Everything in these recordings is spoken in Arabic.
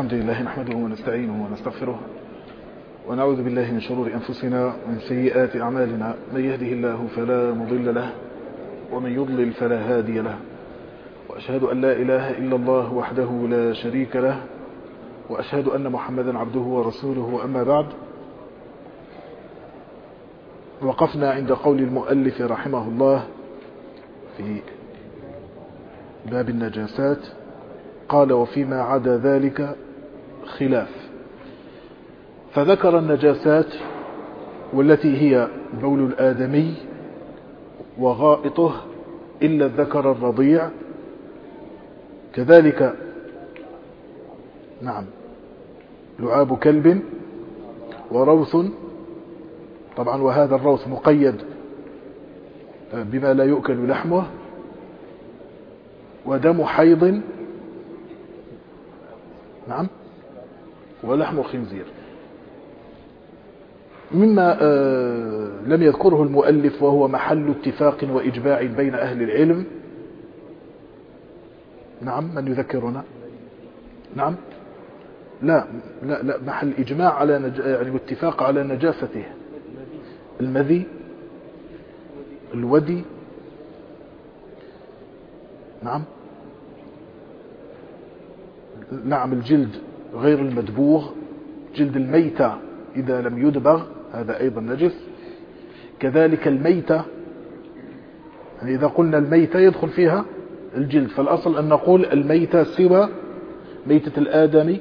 الحمد لله نحمده ونستعينه ونستغفره ونعوذ بالله من شرور أنفسنا ومن سيئات أعمالنا. من يهده الله فلا مضل له ومن يضلل فلا هادي له. وأشهد أن لا إله إلا الله وحده لا شريك له. وأشهد أن محمدا عبده ورسوله. أما بعد وقفنا عند قول المؤلف رحمه الله في باب النجاسات. قال وفيما عدا ذلك خلاف. فذكر النجاسات والتي هي بول الآدمي وغائطه إلا الذكر الرضيع. كذلك نعم لعاب كلب وروث. طبعا وهذا الروث مقيد بما لا يؤكل لحمه. ودم حيض. نعم. ولحم خنزير مما لم يذكره المؤلف وهو محل اتفاق وإجماع بين أهل العلم. نعم من يذكرنا؟ نعم. لا لا لا محل إجماع على نج... يعني اتفاق على نجاسته. المذي الودي. نعم. نعم الجلد. غير المدبوغ جلد الميتة إذا لم يدبغ هذا أيضا نجس. كذلك الميتة يعني إذا قلنا الميتة يدخل فيها الجلد فالأصل أن نقول الميتة سوى ميتة الآدمي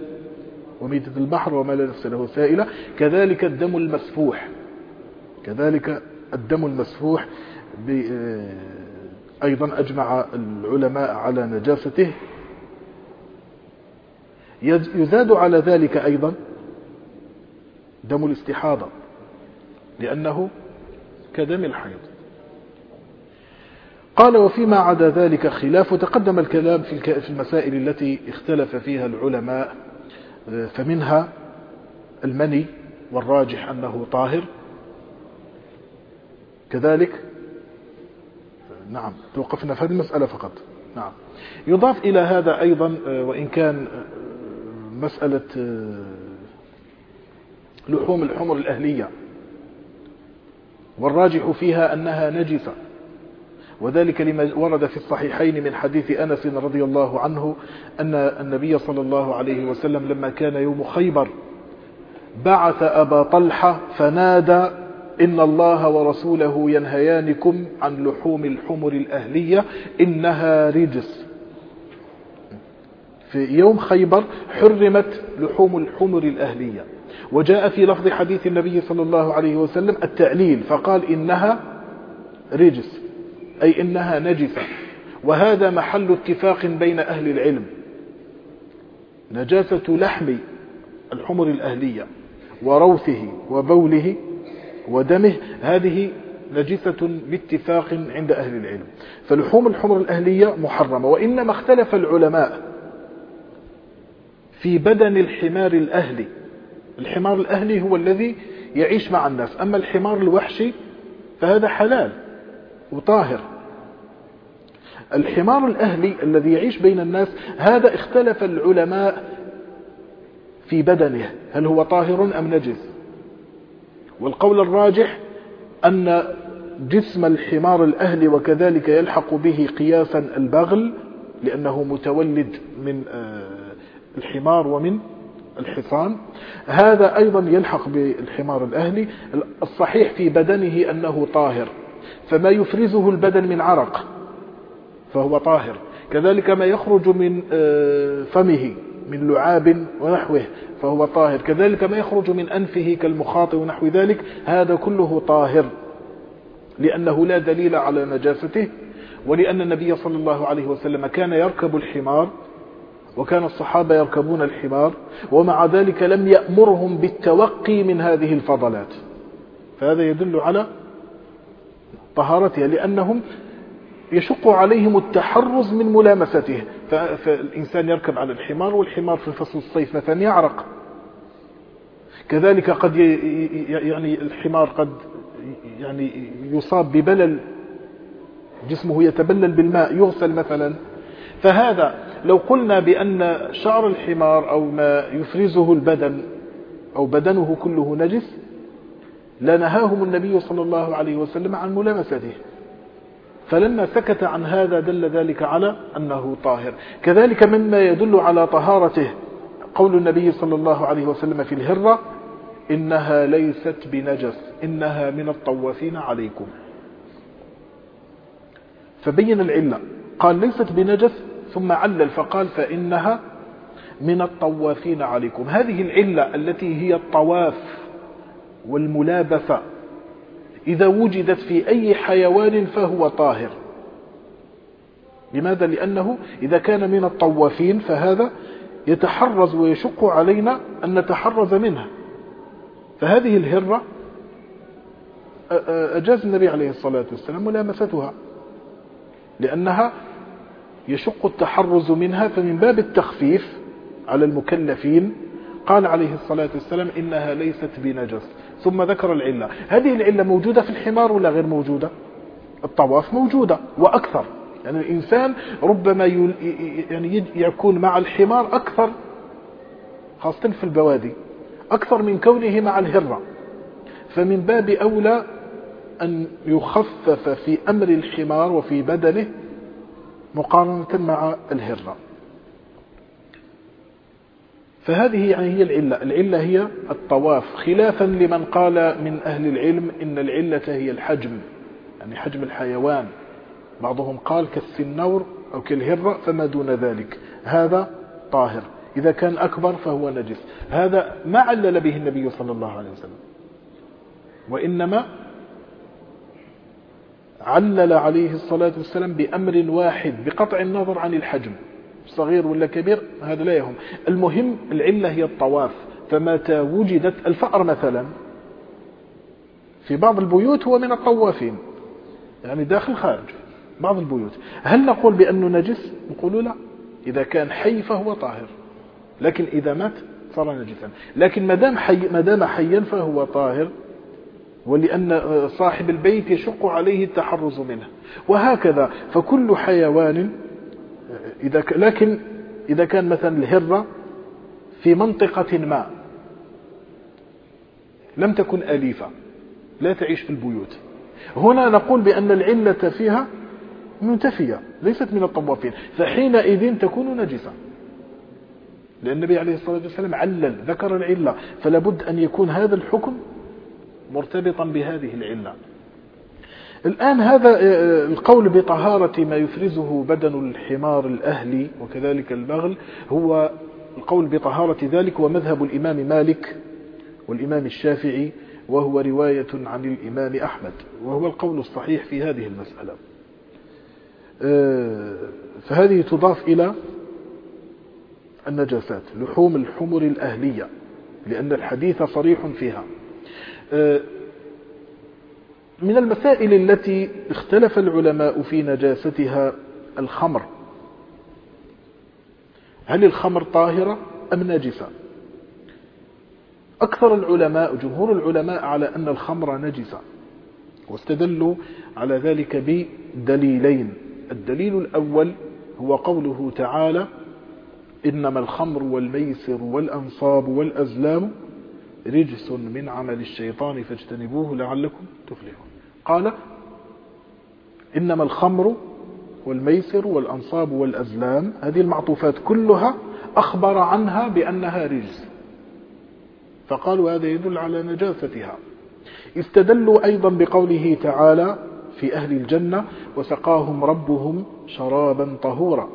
وميتة البحر وما لا نفس له سائلة. كذلك الدم المسفوح كذلك الدم المسفوح أيضا أجمع العلماء على نجاسته. يزاد على ذلك أيضا دم الاستحاضة لأنه كدم الحيض. قال وفيما عدا ذلك خلاف وتقدم الكلام في المسائل التي اختلف فيها العلماء فمنها المني والراجح أنه طاهر. كذلك نعم توقفنا في هذه المسألة فقط. نعم. يضاف إلى هذا أيضا وإن كان مسألة لحوم الحمر الأهلية. والراجح فيها أنها نجسة. وذلك لما ورد في الصحيحين من حديث أنس رضي الله عنه أن النبي صلى الله عليه وسلم لما كان يوم خيبر بعث أبا طلحة فنادى إن الله ورسوله ينهيانكم عن لحوم الحمر الأهلية إنها رجس. في يوم خيبر حرمت لحوم الحمر الأهلية. وجاء في لفظ حديث النبي صلى الله عليه وسلم التعليل فقال إنها رجس أي إنها نجسة. وهذا محل اتفاق بين أهل العلم. نجاسة لحم الحمر الأهلية وروثه وبوله ودمه هذه نجسة باتفاق عند أهل العلم. فلحوم الحمر الأهلية محرمة وإنما اختلف العلماء. في بدن الحمار الأهلي. الحمار الأهلي هو الذي يعيش مع الناس. أما الحمار الوحشي فهذا حلال وطاهر. الحمار الأهلي الذي يعيش بين الناس هذا اختلف العلماء في بدنه. هل هو طاهر أم نجس؟ والقول الراجح أن جسم الحمار الأهلي وكذلك يلحق به قياسا البغل لأنه متولد من الحمار ومن الحصان. هذا أيضا يلحق بالحمار الأهلي. الصحيح في بدنه أنه طاهر فما يفرزه البدن من عرق فهو طاهر. كذلك ما يخرج من فمه من لعاب ونحوه فهو طاهر. كذلك ما يخرج من أنفه كالمخاط ونحو ذلك هذا كله طاهر لأنه لا دليل على نجاسته ولأن النبي صلى الله عليه وسلم كان يركب الحمار وكان الصحابة يركبون الحمار ومع ذلك لم يأمرهم بالتوقي من هذه الفضلات. فهذا يدل على طهارتها لأنهم يشق عليهم التحرز من ملامسته. فالإنسان يركب على الحمار والحمار في فصل الصيف مثلا يعرق. كذلك قد يعني الحمار قد يعني يصاب ببلل جسمه يتبلل بالماء يغسل مثلا. فهذا لو قلنا بأن شعر الحمار أو ما يفرزه البدن أو بدنه كله نجس لنهاهم النبي صلى الله عليه وسلم عن ملامسته. فلما سكت عن هذا دل ذلك على أنه طاهر. كذلك مما يدل على طهارته قول النبي صلى الله عليه وسلم في الهرة إنها ليست بنجس إنها من الطوافين عليكم. فبين العلة قال ليست بنجس ثم علل فقال فإنها من الطوافين عليكم. هذه العلة التي هي الطواف والملابسة إذا وجدت في أي حيوان فهو طاهر. لماذا؟ لأنه إذا كان من الطوافين فهذا يتحرز ويشق علينا أن نتحرز منها. فهذه الهرة أجاز النبي عليه الصلاة والسلام ملامستها لأنها يشق التحرز منها فمن باب التخفيف على المكلفين قال عليه الصلاة والسلام إنها ليست بنجس. ثم ذكر العلة. هذه العلة موجودة في الحمار ولا غير موجودة؟ الطواف موجودة وأكثر. يعني الإنسان ربما يعني يكون مع الحمار أكثر خاصة في البوادي أكثر من كونه مع الهرة. فمن باب أولى أن يخفف في أمر الحمار وفي بدنه مقارنة مع الهرة. فهذه يعني هي العلة. العلة هي الطواف. خلافا لمن قال من أهل العلم إن العلة هي الحجم يعني حجم الحيوان. بعضهم قال كالسنور أو كالهرة فما دون ذلك. هذا طاهر. إذا كان أكبر فهو نجس. هذا ما علل به النبي صلى الله عليه وسلم. وإنما علل عليه الصلاة والسلام بأمر واحد بقطع النظر عن الحجم. صغير ولا كبير؟ هذا لا يهم. المهم العلة هي الطواف. فمتى وجدت الفأر مثلا؟ في بعض البيوت هو من الطوافين. يعني داخل خارج. بعض البيوت. هل نقول بأنه نجس؟ نقول لا. إذا كان حي فهو طاهر. لكن إذا مات صار نجسا لكن ما دام حي ما دام حيا فهو طاهر. ولأن صاحب البيت يشق عليه التحرز منه. وهكذا فكل حيوان إذا لكن إذا كان مثلا الهرة في منطقة ما لم تكن أليفة لا تعيش في البيوت. هنا نقول بأن العلة فيها منتفية ليست من الطوافين. فحينئذ تكون نجسة. لأن النبي عليه الصلاة والسلام علل ذكر العلة. فلا بد أن يكون هذا الحكم مرتبطا بهذه العلة. الآن هذا آه، القول بطهارة ما يفرزه بدن الحمار الأهلي وكذلك البغل هو القول بطهارة ذلك ومذهب الإمام مالك والإمام الشافعي وهو رواية عن الإمام أحمد وهو القول الصحيح في هذه المسألة. آه، فهذه تضاف إلى النجاسات لحوم الحمر الأهلية لأن الحديث صريح فيها. آه، من المسائل التي اختلف العلماء في نجاستها الخمر. هل الخمر طاهرة أم نجسة؟ أكثر العلماء جمهور العلماء على أن الخمر نجسة واستدلوا على ذلك بدليلين. الدليل الأول هو قوله تعالى إنما الخمر والميسر والأنصاب والأزلام رجس من عمل الشيطان فاجتنبوه لعلكم تفلحون. قال إنما الخمر والميسر والأنصاب والأزلام هذه المعطوفات كلها أخبر عنها بأنها رجس. فقالوا هذا يدل على نجاستها. استدلوا أيضا بقوله تعالى في أهل الجنة وسقاهم ربهم شرابا طهورا.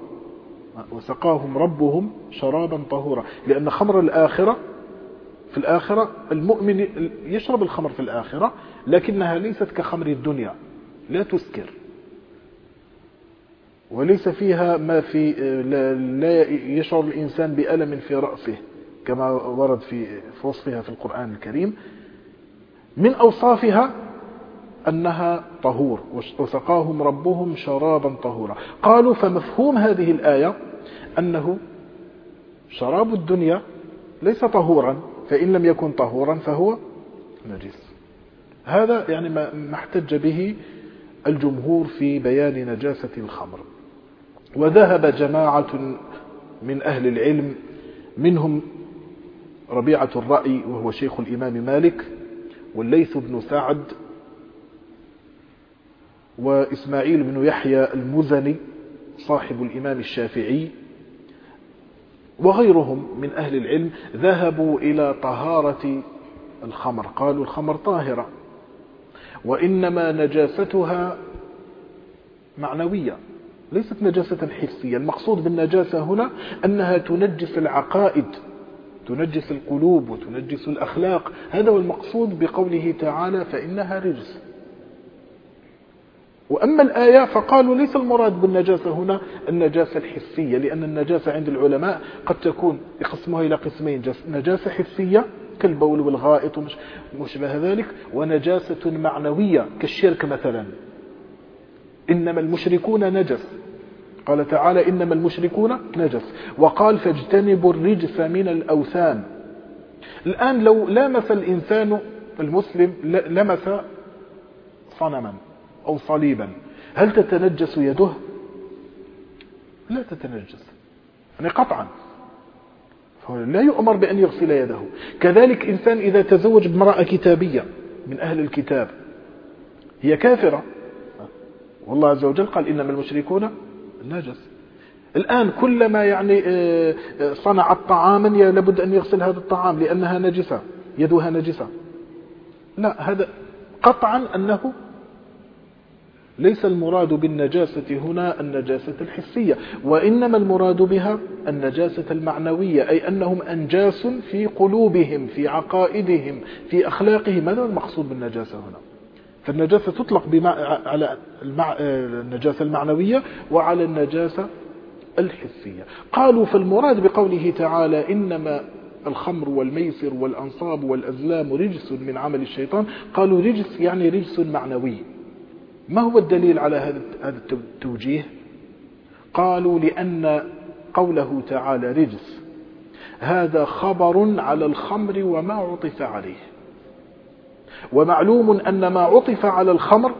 وسقاهم ربهم شرابا طهورا. لأن خمر الآخرة في الآخرة المؤمن يشرب الخمر في الآخرة لكنها ليست كخمر الدنيا لا تسكر. وليس فيها ما في لا يشعر الإنسان بألم في رأسه كما ورد في وصفها في القرآن الكريم. من أوصافها أنها طهور وسقاهم ربهم شرابا طهورا. قالوا فمفهوم هذه الآية أنه شراب الدنيا ليس طهورا. فإن لم يكن طهورا فهو نجس. هذا يعني ما احتج به الجمهور في بيان نجاسة الخمر. وذهب جماعة من أهل العلم منهم ربيعة الرأي وهو شيخ الإمام مالك والليث بن سعد وإسماعيل بن يحيى المزني صاحب الإمام الشافعي وغيرهم من أهل العلم ذهبوا إلى طهارة الخمر. قالوا الخمر طاهرة وإنما نجاستها معنوية ليست نجاسة حسية. المقصود بالنجاسة هنا أنها تنجس العقائد تنجس القلوب وتنجس الأخلاق. هذا هو المقصود بقوله تعالى فإنها رجس. وأما الآية فقالوا ليس المراد بالنجاسة هنا النجاسة الحسية لأن النجاسة عند العلماء قد تكون يقسمها إلى قسمين نجاسة حسية كالبول والغائط ومشبه ذلك ونجاسة معنوية كالشرك مثلا. إنما المشركون نجس. قال تعالى إنما المشركون نجس. وقال فاجتنبوا الرجس من الأوثان. الآن لو لمس الإنسان المسلم لمس صنما. أو صليبا. هل تتنجس يده؟ لا تتنجس. يعني قطعا. لا يؤمر بأن يغسل يده. كذلك إنسان إذا تزوج بامرأة كتابية من أهل الكتاب هي كافرة. والله عز وجل قال إنما المشركون نجس. الآن كلما يعني آه، آه، صنعت طعاما لابد أن يغسل هذا الطعام لأنها نجسة يدها نجسة. لا هذا قطعا أنه ليس المراد بالنجاسة هنا النجاسة الحسية وإنما المراد بها النجاسة المعنوية أي أنهم أنجاس في قلوبهم في عقائدهم في أخلاقهم. هذا المقصود بالنجاسة هنا. فالنجاسة تطلق على المع... النجاسة المعنوية وعلى النجاسة الحسية. قالوا فالمراد بقوله تعالى إنما الخمر والميسر والأنصاب والأزلام رجس من عمل الشيطان. قالوا رجس يعني رجس معنوي. ما هو الدليل على هذا التوجيه؟ قالوا لأن قوله تعالى رجس. هذا خبر على الخمر وما عطف عليه. ومعلوم أن ما عطف على الخمر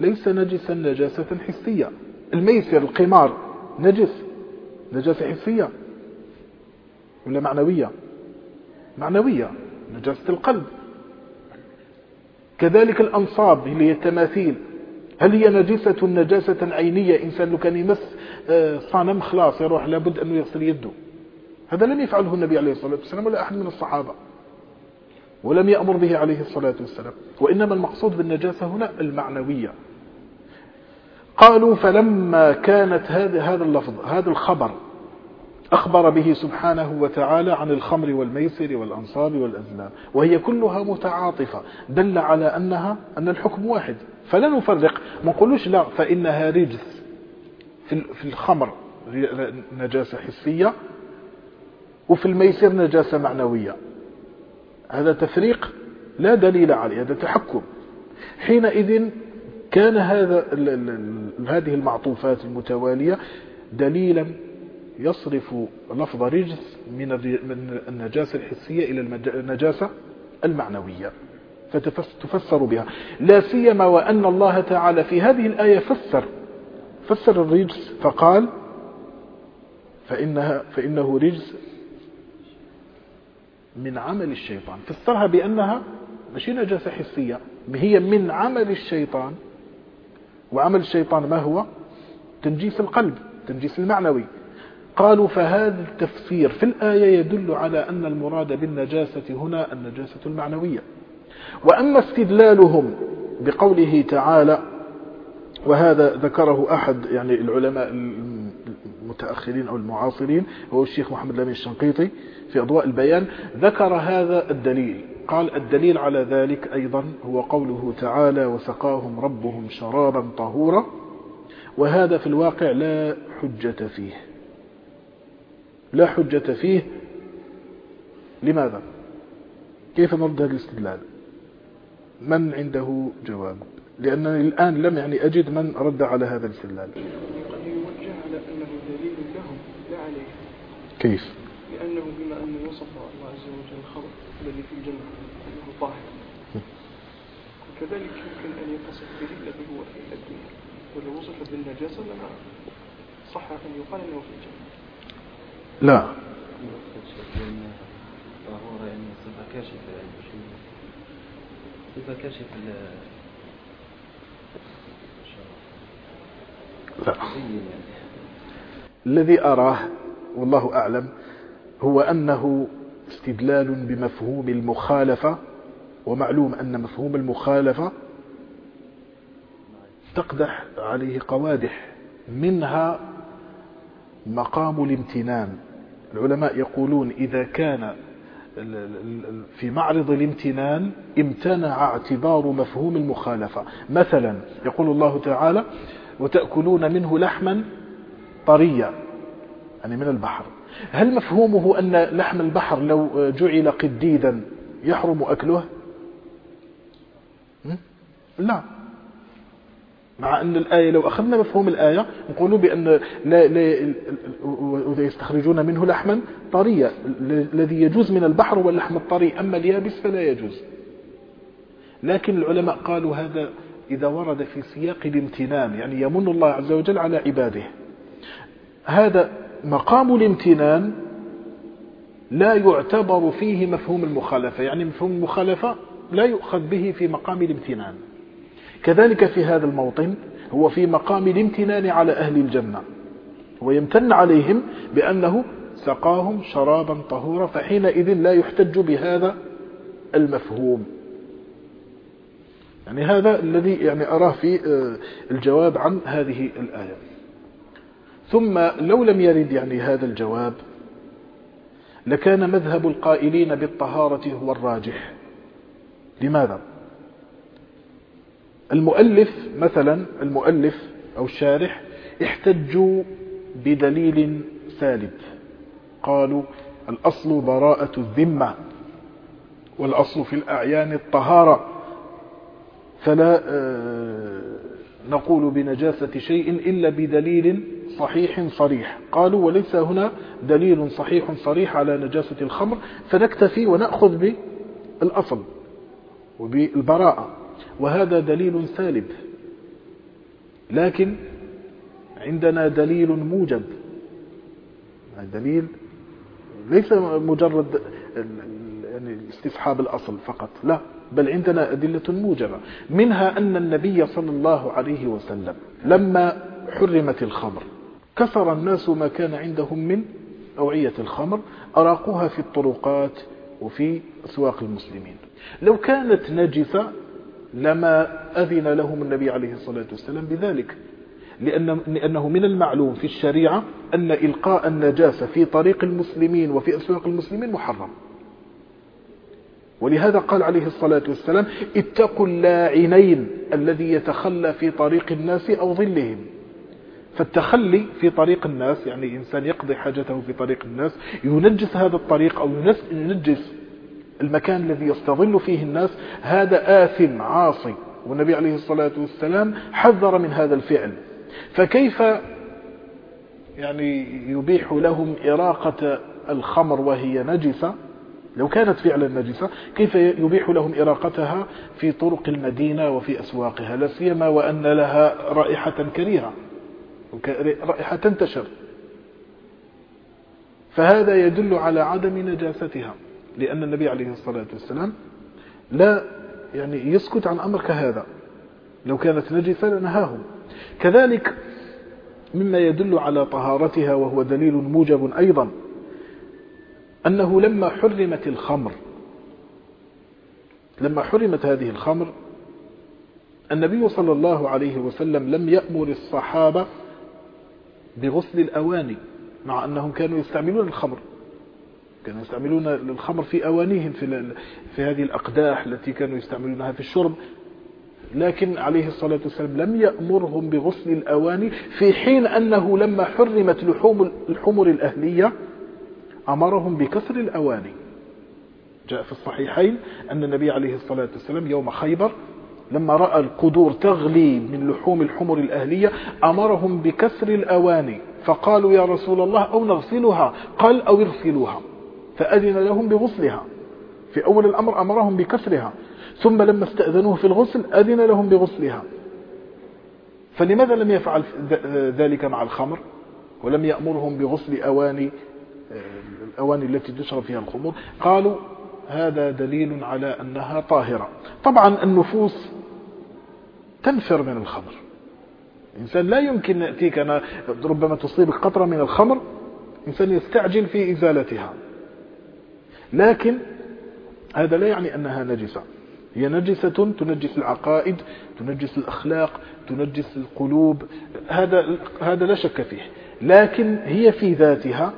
ليس نجسا نجاسة حسية. الميسر القمار نجس نجاسة حسية ولا معنوية؟ معنوية نجاسة القلب. كذلك الأنصاب اللي هي التماثيل. هل هي نجسة نجاسة عينية؟ إنسان لو كان يمس آه، صنم خلاص يروح لابد أنه يغسل يده. هذا لم يفعله النبي عليه الصلاة والسلام ولا أحد من الصحابة. ولم يأمر به عليه الصلاة والسلام. وإنما المقصود بالنجاسة هنا المعنوية. قالوا فلما كانت هذا هذا اللفظ هذا الخبر أخبر به سبحانه وتعالى عن الخمر والميسر والأنصاب والأزلام وهي كلها متعاطفة دل على أنها أن الحكم واحد. فلا نفرق ما نقولوش لا فإنها رجس في الخمر نجاسة حسية وفي الميسر نجاسة معنوية. هذا تفريق لا دليل عليه هذا تحكم. حينئذ كان هذا هذه المعطوفات المتوالية دليلا يصرف لفظ رجس من النجاسة الحسية إلى النجاسة المعنوية فتفسر بها. لا سيما وأن الله تعالى في هذه الآية فسر فسر الرجس فقال فإنها فإنه رجس من عمل الشيطان. فسرها بأنها مش نجاسة حسية هي من عمل الشيطان. وعمل الشيطان ما هو؟ تنجيس القلب تنجيس المعنوي. قالوا فهذا التفسير في الآية يدل على أن المراد بالنجاسة هنا النجاسة المعنوية. وأما استدلالهم بقوله تعالى وهذا ذكره أحد يعني العلماء المتأخرين أو المعاصرين هو الشيخ محمد الأمين الشنقيطي في أضواء البيان ذكر هذا الدليل. قال الدليل على ذلك أيضا هو قوله تعالى وسقاهم ربهم شرابا طهورا وهذا في الواقع لا حجة فيه. لا حجة فيه. لماذا؟ كيف نرد هذا الاستدلال؟ من عنده جواب؟ لأنني الآن لم يعني أجد من رد على هذا الاستدلال. كيف؟ لأنه بما أنه وصف الله عز وجل الخبر الذي في الجنة أنه طاهر. وكذلك يمكن أن يتصف الذي هو في الدنيا ولو وصف بالنجاسة لما صح أن يقال أنه في الجنة. لا. لا. الذي أراه والله أعلم هو أنه استدلال بمفهوم المخالفة ومعلوم أن مفهوم المخالفة تقدح عليه قوادح منها مقام الامتنان. العلماء يقولون إذا كان في معرض الامتنان امتنع اعتبار مفهوم المخالفة. مثلا يقول الله تعالى وتأكلون منه لحما طريا يعني من البحر. هل مفهومه أن لحم البحر لو جعل قديدا يحرم أكله؟ لا. مع أن الآية لو أخذنا مفهوم الآية نقول بأن لا, لا يستخرجون منه لحما طريا. الذي يجوز من البحر هو اللحم الطري أما اليابس فلا يجوز. لكن العلماء قالوا هذا إذا ورد في سياق الامتنان يعني يمن الله عز وجل على عباده. هذا مقام الامتنان لا يعتبر فيه مفهوم المخالفة يعني مفهوم المخالفة لا يؤخذ به في مقام الامتنان. كذلك في هذا الموطن هو في مقام الامتنان على أهل الجنة ويمتن عليهم بأنه سقاهم شرابا طهورا فحينئذ لا يحتج بهذا المفهوم. يعني هذا الذي يعني أراه في آه، الجواب عن هذه الآية. ثم لو لم يرد يعني هذا الجواب لكان مذهب القائلين بالطهارة هو الراجح. لماذا؟ المؤلف مثلا المؤلف أو الشارح احتجوا بدليل سالب قالوا الأصل براءة الذمة والأصل في الأعيان الطهارة. فلا آه، نقول بنجاسة شيء إلا بدليل صحيح صريح. قالوا وليس هنا دليل صحيح صريح على نجاسة الخمر. فنكتفي ونأخذ بالأصل وبالبراءة. وهذا دليل سالب لكن عندنا دليل موجب. دليل ليس مجرد يعني استصحاب الأصل فقط لا بل عندنا أدلة موجبة. منها أن النبي صلى الله عليه وسلم لما حرمت الخمر كسر الناس ما كان عندهم من أوعية الخمر أراقوها في الطرقات وفي أسواق المسلمين. لو كانت نجسة لما أذن لهم النبي عليه الصلاة والسلام بذلك. لأن لأنه من المعلوم في الشريعة أن إلقاء النجاسة في طريق المسلمين وفي أسواق المسلمين محرم. ولهذا قال عليه الصلاة والسلام اتقوا اللاعنين الذي يتخلى في طريق الناس أو ظلهم. فالتخلي في طريق الناس يعني إنسان يقضي حاجته في طريق الناس ينجس هذا الطريق أو ينجس المكان الذي يستظل فيه الناس هذا آثم عاصي. والنبي عليه الصلاة والسلام حذر من هذا الفعل. فكيف يعني يبيح لهم إراقة الخمر وهي نجسة؟ لو كانت فعلا نجسة كيف يبيح لهم إراقتها في طرق المدينة وفي أسواقها؟ لا سيما وأن لها رائحة كريهة رائحة تنتشر. فهذا يدل على عدم نجاستها. لأن النبي عليه الصلاة والسلام لا يعني يسكت عن أمر كهذا. لو كانت نجسة لنهاهم. كذلك مما يدل على طهارتها وهو دليل موجب أيضا أنه لما حرمت الخمر لما حرمت هذه الخمر النبي صلى الله عليه وسلم لم يأمر الصحابة بغسل الأواني مع أنهم كانوا يستعملون الخمر. كانوا يستعملون الخمر في أوانيهم في, في هذه الأقداح التي كانوا يستعملونها في الشرب. لكن عليه الصلاة والسلام لم يأمرهم بغسل الأواني في حين أنه لما حرمت لحوم الحمر الأهلية أمرهم بكسر الأواني. جاء في الصحيحين أن النبي عليه الصلاة والسلام يوم خيبر لما رأى القدور تغلي من لحوم الحمر الأهلية أمرهم بكسر الأواني. فقالوا يا رسول الله أو نغسلها؟ قال أو يغسلوها فأذن لهم بغسلها. في أول الأمر أمرهم بكسرها. ثم لما استأذنوه في الغسل أذن لهم بغسلها. فلماذا لم يفعل ذلك مع الخمر؟ ولم يأمرهم بغسل أواني الأواني التي تشرب فيها الخمور؟ قالوا هذا دليل على أنها طاهرة. طبعا النفوس تنفر من الخمر. الإنسان لا يمكن يأتيك أنا ربما تصيبك قطرة من الخمر إنسان يستعجل في إزالتها. لكن هذا لا يعني أنها نجسة. هي نجسة تنجس العقائد تنجس الأخلاق تنجس القلوب. هذا هذا لا شك فيه. لكن هي في ذاتها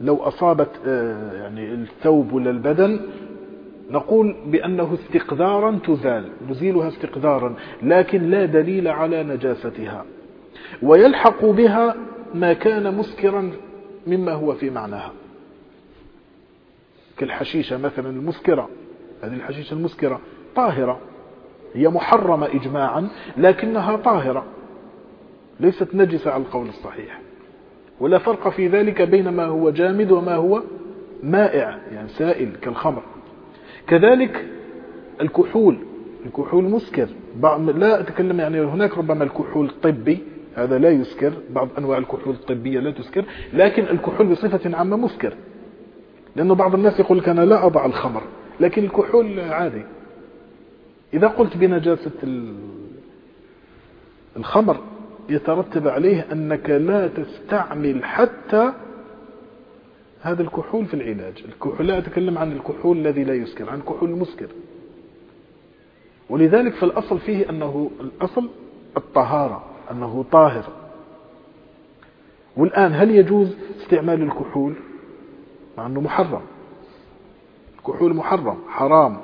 لو أصابت آه، يعني الثوب ولا البدن نقول بأنه استقدارا تزال نزيلها استقدارا لكن لا دليل على نجاستها. ويلحق بها ما كان مسكرا مما هو في معناها. كالحشيشة مثلا المسكرة. هذه الحشيشة المسكرة طاهرة. هي محرمة إجماعا لكنها طاهرة. ليست نجسة على القول الصحيح. ولا فرق في ذلك بين ما هو جامد وما هو مائع يعني سائل كالخمر. كذلك الكحول الكحول مسكر. لا أتكلم يعني هناك ربما الكحول الطبي هذا لا يسكر. بعض أنواع الكحول الطبية لا تسكر لكن الكحول بصفة عامة مسكر. لأنه بعض الناس يقول لك أنا لا أضع الخمر لكن الكحول عادي. إذا قلت بنجاسة الخمر يترتب عليه أنك لا تستعمل حتى هذا الكحول في العلاج. الكحول لا أتكلم عن الكحول الذي لا يسكر عن الكحول المسكر ولذلك في الأصل فيه أنه الأصل الطهارة أنه طاهر. والآن هل يجوز استعمال الكحول؟ مع أنه محرم. الكحول محرم حرام.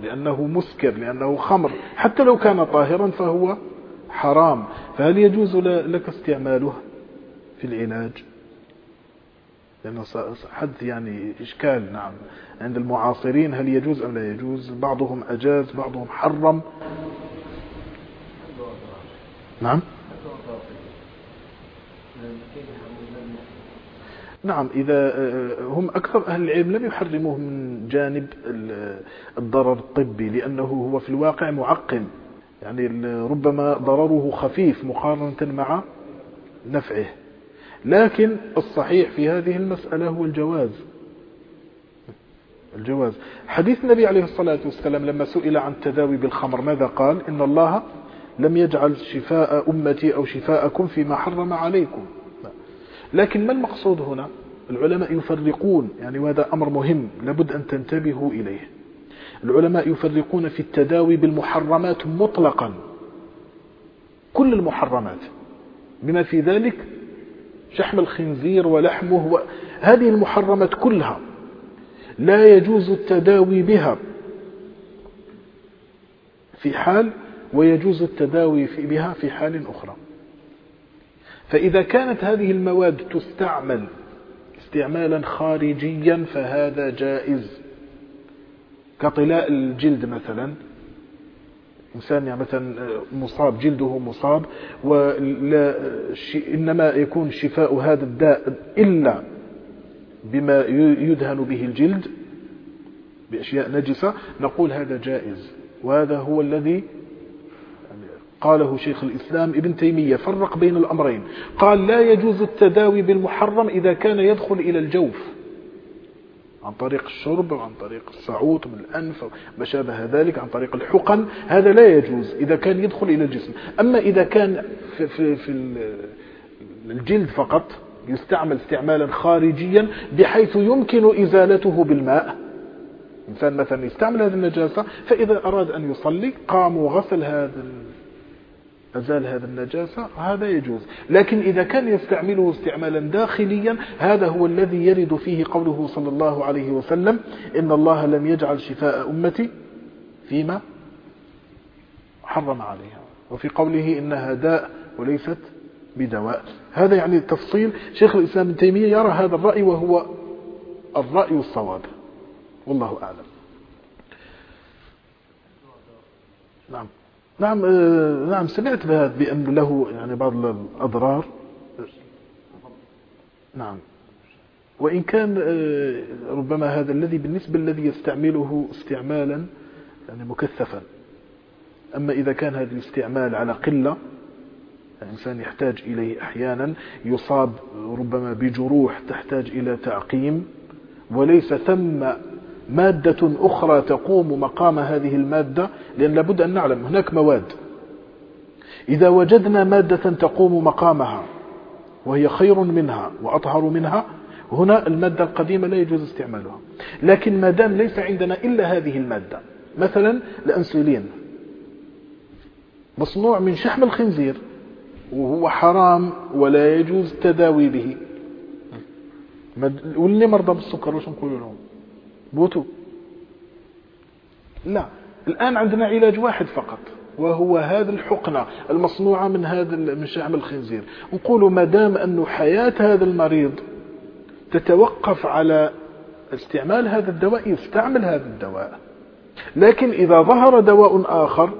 لأنه مسكر لأنه خمر. حتى لو كان طاهرا فهو حرام. فهل يجوز لك استعماله في العلاج؟ لأنه حد يعني إشكال نعم. عند المعاصرين هل يجوز أم لا يجوز؟ بعضهم أجاز بعضهم حرم. نعم؟ نعم إذا هم أكثر أهل العلم لم يحرموه من جانب الضرر الطبي لأنه هو في الواقع معقم. يعني ربما ضرره خفيف مقارنة مع نفعه. لكن الصحيح في هذه المسألة هو الجواز. الجواز. حديث النبي عليه الصلاة والسلام لما سئل عن التداوي بالخمر ماذا قال؟ إن الله لم يجعل شفاء أمتي أو شفاءكم فيما حرم عليكم. لكن ما المقصود هنا؟ العلماء يفرقون يعني وهذا أمر مهم لابد أن تنتبهوا إليه. العلماء يفرقون في التداوي بالمحرمات مطلقا. كل المحرمات. بما في ذلك شحم الخنزير ولحمه هذه المحرمات كلها لا يجوز التداوي بها. في حال ويجوز التداوي بها في حال أخرى. فإذا كانت هذه المواد تستعمل استعمالا خارجيا فهذا جائز. كطلاء الجلد مثلا إنسان يعني مثلا مصاب جلده مصاب ولا إنما يكون شفاء هذا الداء إلا بما يدهن به الجلد بأشياء نجسة نقول هذا جائز. وهذا هو الذي قاله شيخ الإسلام ابن تيمية فرق بين الأمرين. قال لا يجوز التداوي بالمحرم إذا كان يدخل إلى الجوف. عن طريق الشرب وعن طريق الصعود من الأنف وما شابه ذلك عن طريق الحقن. هذا لا يجوز إذا كان يدخل إلى الجسم. أما إذا كان في, في, في الجلد فقط يستعمل استعمالا خارجيا بحيث يمكن إزالته بالماء. إنسان مثلا يستعمل هذه النجاسة فإذا أراد أن يصلي قام وغسل هذا أزال هذا النجاسة هذا يجوز. لكن إذا كان يستعمله استعمالا داخليا هذا هو الذي يرد فيه قوله صلى الله عليه وسلم إن الله لم يجعل شفاء أمتي فيما حرم عليها. وفي قوله إنها داء وليست بدواء. هذا يعني تفصيل شيخ الإسلام ابن تيمية يرى هذا الرأي وهو الرأي الصواب والله أعلم. نعم. نعم آه، نعم سمعت بهذا بأن له يعني بعض الأضرار. نعم. وإن كان آه، ربما هذا الذي بالنسبة الذي يستعمله استعمالا يعني مكثفا. أما إذا كان هذا الاستعمال على قلة الإنسان يحتاج إليه أحيانا. يصاب ربما بجروح تحتاج إلى تعقيم وليس ثم مادة أخرى تقوم مقام هذه المادة لأن لابد أن نعلم هناك مواد. إذا وجدنا مادة تقوم مقامها وهي خير منها وأطهر منها هنا المادة القديمة لا يجوز استعمالها. لكن ما دام ليس عندنا إلا هذه المادة مثلا الأنسولين مصنوع من شحم الخنزير وهو حرام ولا يجوز التداوي به. واللي مرضى بالسكر وش نقول لهم؟ موتوا لا الآن عندنا علاج واحد فقط وهو هذا الحقنة المصنوعة من هذا من شحم الخنزير. نقول ما دام أن حياة هذا المريض تتوقف على استعمال هذا الدواء يستعمل هذا الدواء. لكن إذا ظهر دواء آخر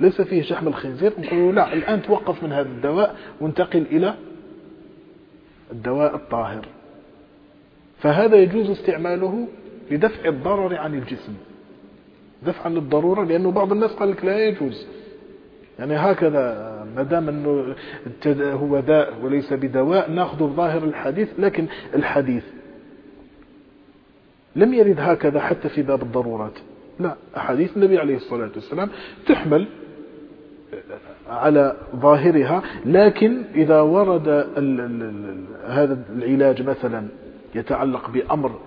ليس فيه شحم الخنزير نقول لا الآن توقف من هذا الدواء وانتقل إلى الدواء الطاهر. فهذا يجوز استعماله لدفع الضرر عن الجسم. دفعا للضرورة لأنه بعض الناس قال لك لا يجوز. يعني هكذا ما دام أنه هو داء وليس بدواء نأخذ ظاهر الحديث لكن الحديث لم يرد هكذا حتى في باب الضرورات. لا أحاديث النبي عليه الصلاة والسلام تحمل على ظاهرها لكن إذا ورد هذا العلاج مثلا يتعلق بأمر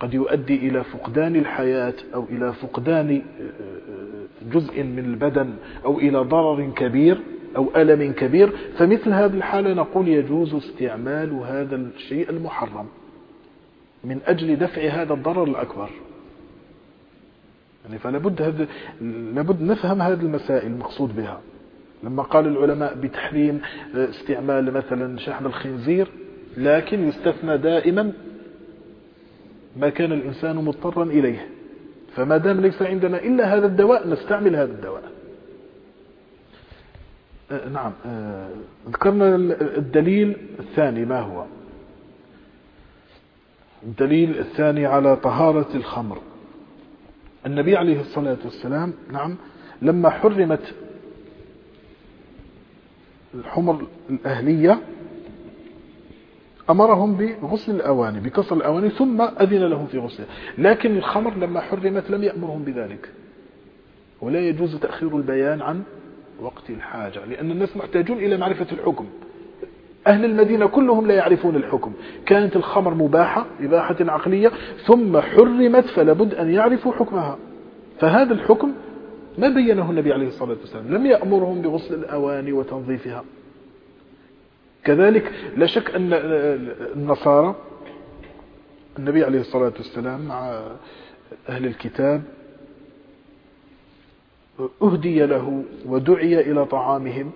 قد يؤدي إلى فقدان الحياة أو إلى فقدان جزء من البدن أو إلى ضرر كبير أو ألم كبير فمثل هذه الحالة نقول يجوز استعمال هذا الشيء المحرم من أجل دفع هذا الضرر الأكبر. يعني فلا بد هذا لابد نفهم هذه المسائل المقصود بها. لما قال العلماء بتحريم استعمال مثلا شحم الخنزير لكن يستثنى دائما ما كان الإنسان مضطرا إليه. فما دام ليس عندنا إلا هذا الدواء نستعمل هذا الدواء. أه، نعم أه، ذكرنا الدليل الثاني ما هو؟ الدليل الثاني على طهارة الخمر. النبي عليه الصلاة والسلام نعم لما حرمت الحمر الأهلية أمرهم بغسل الأواني بكسر الأواني ثم أذن لهم في غسلها لكن الخمر لما حرمت لم يأمرهم بذلك. ولا يجوز تأخير البيان عن وقت الحاجة لأن الناس محتاجون إلى معرفة الحكم. أهل المدينة كلهم لا يعرفون الحكم. كانت الخمر مباحة إباحة عقلية ثم حرمت فلابد أن يعرفوا حكمها. فهذا الحكم ما بينه النبي عليه الصلاة والسلام. لم يأمرهم بغسل الأواني وتنظيفها. كذلك لا شك أن النصارى النبي عليه الصلاة والسلام مع أهل الكتاب أهدي له ودعي إلى طعامهم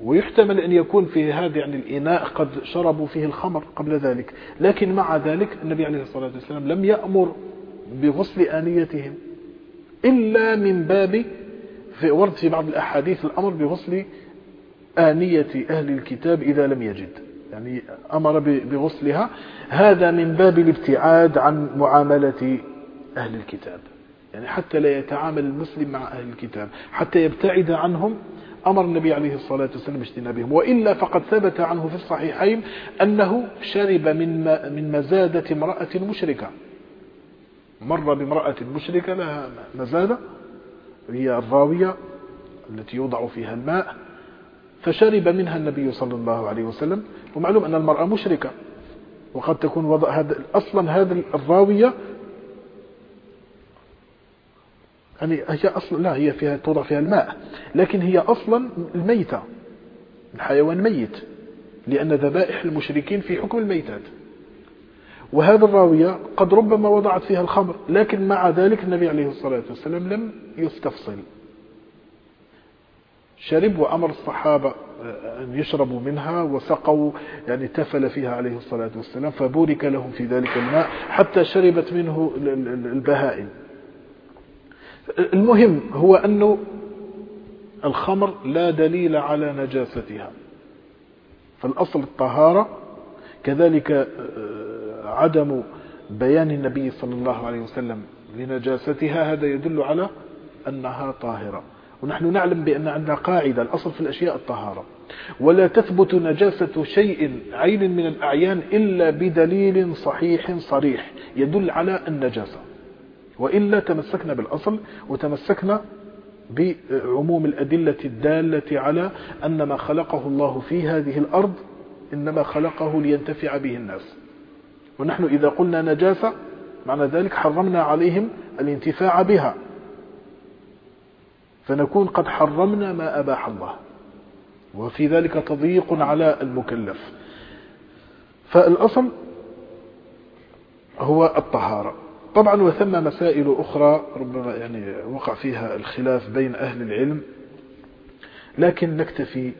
ويحتمل أن يكون في هذا يعني الإناء قد شربوا فيه الخمر قبل ذلك. لكن مع ذلك النبي عليه الصلاة والسلام لم يأمر بغسل آنيتهم إلا من باب في ورد في بعض الأحاديث الأمر بغسل آنية أهل الكتاب إذا لم يجد. يعني أمر بغسلها. هذا من باب الابتعاد عن معاملة أهل الكتاب. يعني حتى لا يتعامل المسلم مع أهل الكتاب. حتى يبتعد عنهم أمر النبي عليه الصلاة والسلام اجتنابهم وإلا فقد ثبت عنه في الصحيحين أنه شرب من من مزادة امرأة مشركة. مر بامرأة مشركة لها مزادة. هي الراوية التي يوضع فيها الماء. فشرب منها النبي صلى الله عليه وسلم. ومعلوم أن المرأة مشركة. وقد تكون وضع هذا أصلا هذه الراوية يعني هي أصلا لا هي فيها توضع فيها الماء. لكن هي أصلا الميتة. الحيوان ميت. لأن ذبائح المشركين في حكم الميتات. وهذا الراوية قد ربما وضعت فيها الخمر. لكن مع ذلك النبي عليه الصلاة والسلام لم يستفصل. شرب وأمر الصحابة أن يشربوا منها وسقوا يعني تفل فيها عليه الصلاة والسلام فبورك لهم في ذلك الماء حتى شربت منه البهائم. المهم هو أنه الخمر لا دليل على نجاستها. فالأصل الطهارة كذلك آه، عدم بيان النبي صلى الله عليه وسلم لنجاستها هذا يدل على أنها طاهرة. ونحن نعلم بأن عندنا قاعدة الأصل في الأشياء الطهارة. ولا تثبت نجاسة شيء عين من الأعيان إلا بدليل صحيح صريح يدل على النجاسة. وإلا تمسكنا بالأصل وتمسكنا بعموم الأدلة الدالة على أن ما خلقه الله في هذه الأرض إنما خلقه لينتفع به الناس. ونحن إذا قلنا نجاسة معنى ذلك حرمنا عليهم الانتفاع بها. فنكون قد حرمنا ما أباح الله. وفي ذلك تضييق على المكلف. فالأصل هو الطهارة. طبعا وثم مسائل أخرى ربما يعني وقع فيها الخلاف بين أهل العلم لكن نكتفي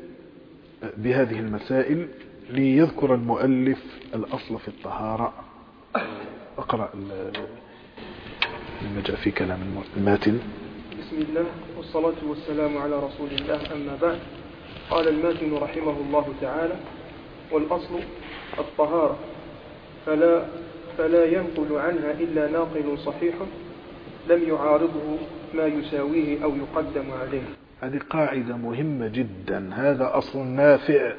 بهذه المسائل ليذكر المؤلف الأصل في الطهارة. أقرأ لما جاء في كلام الماتن بسم الله والصلاة والسلام على رسول الله أما بعد. قال الماتن رحمه الله تعالى والأصل الطهارة فلا فلا ينقل عنها إلا ناقل صحيح لم يعارضه ما يساويه أو يقدم عليه. هذه قاعدة مهمة جدا. هذا أصل نافع.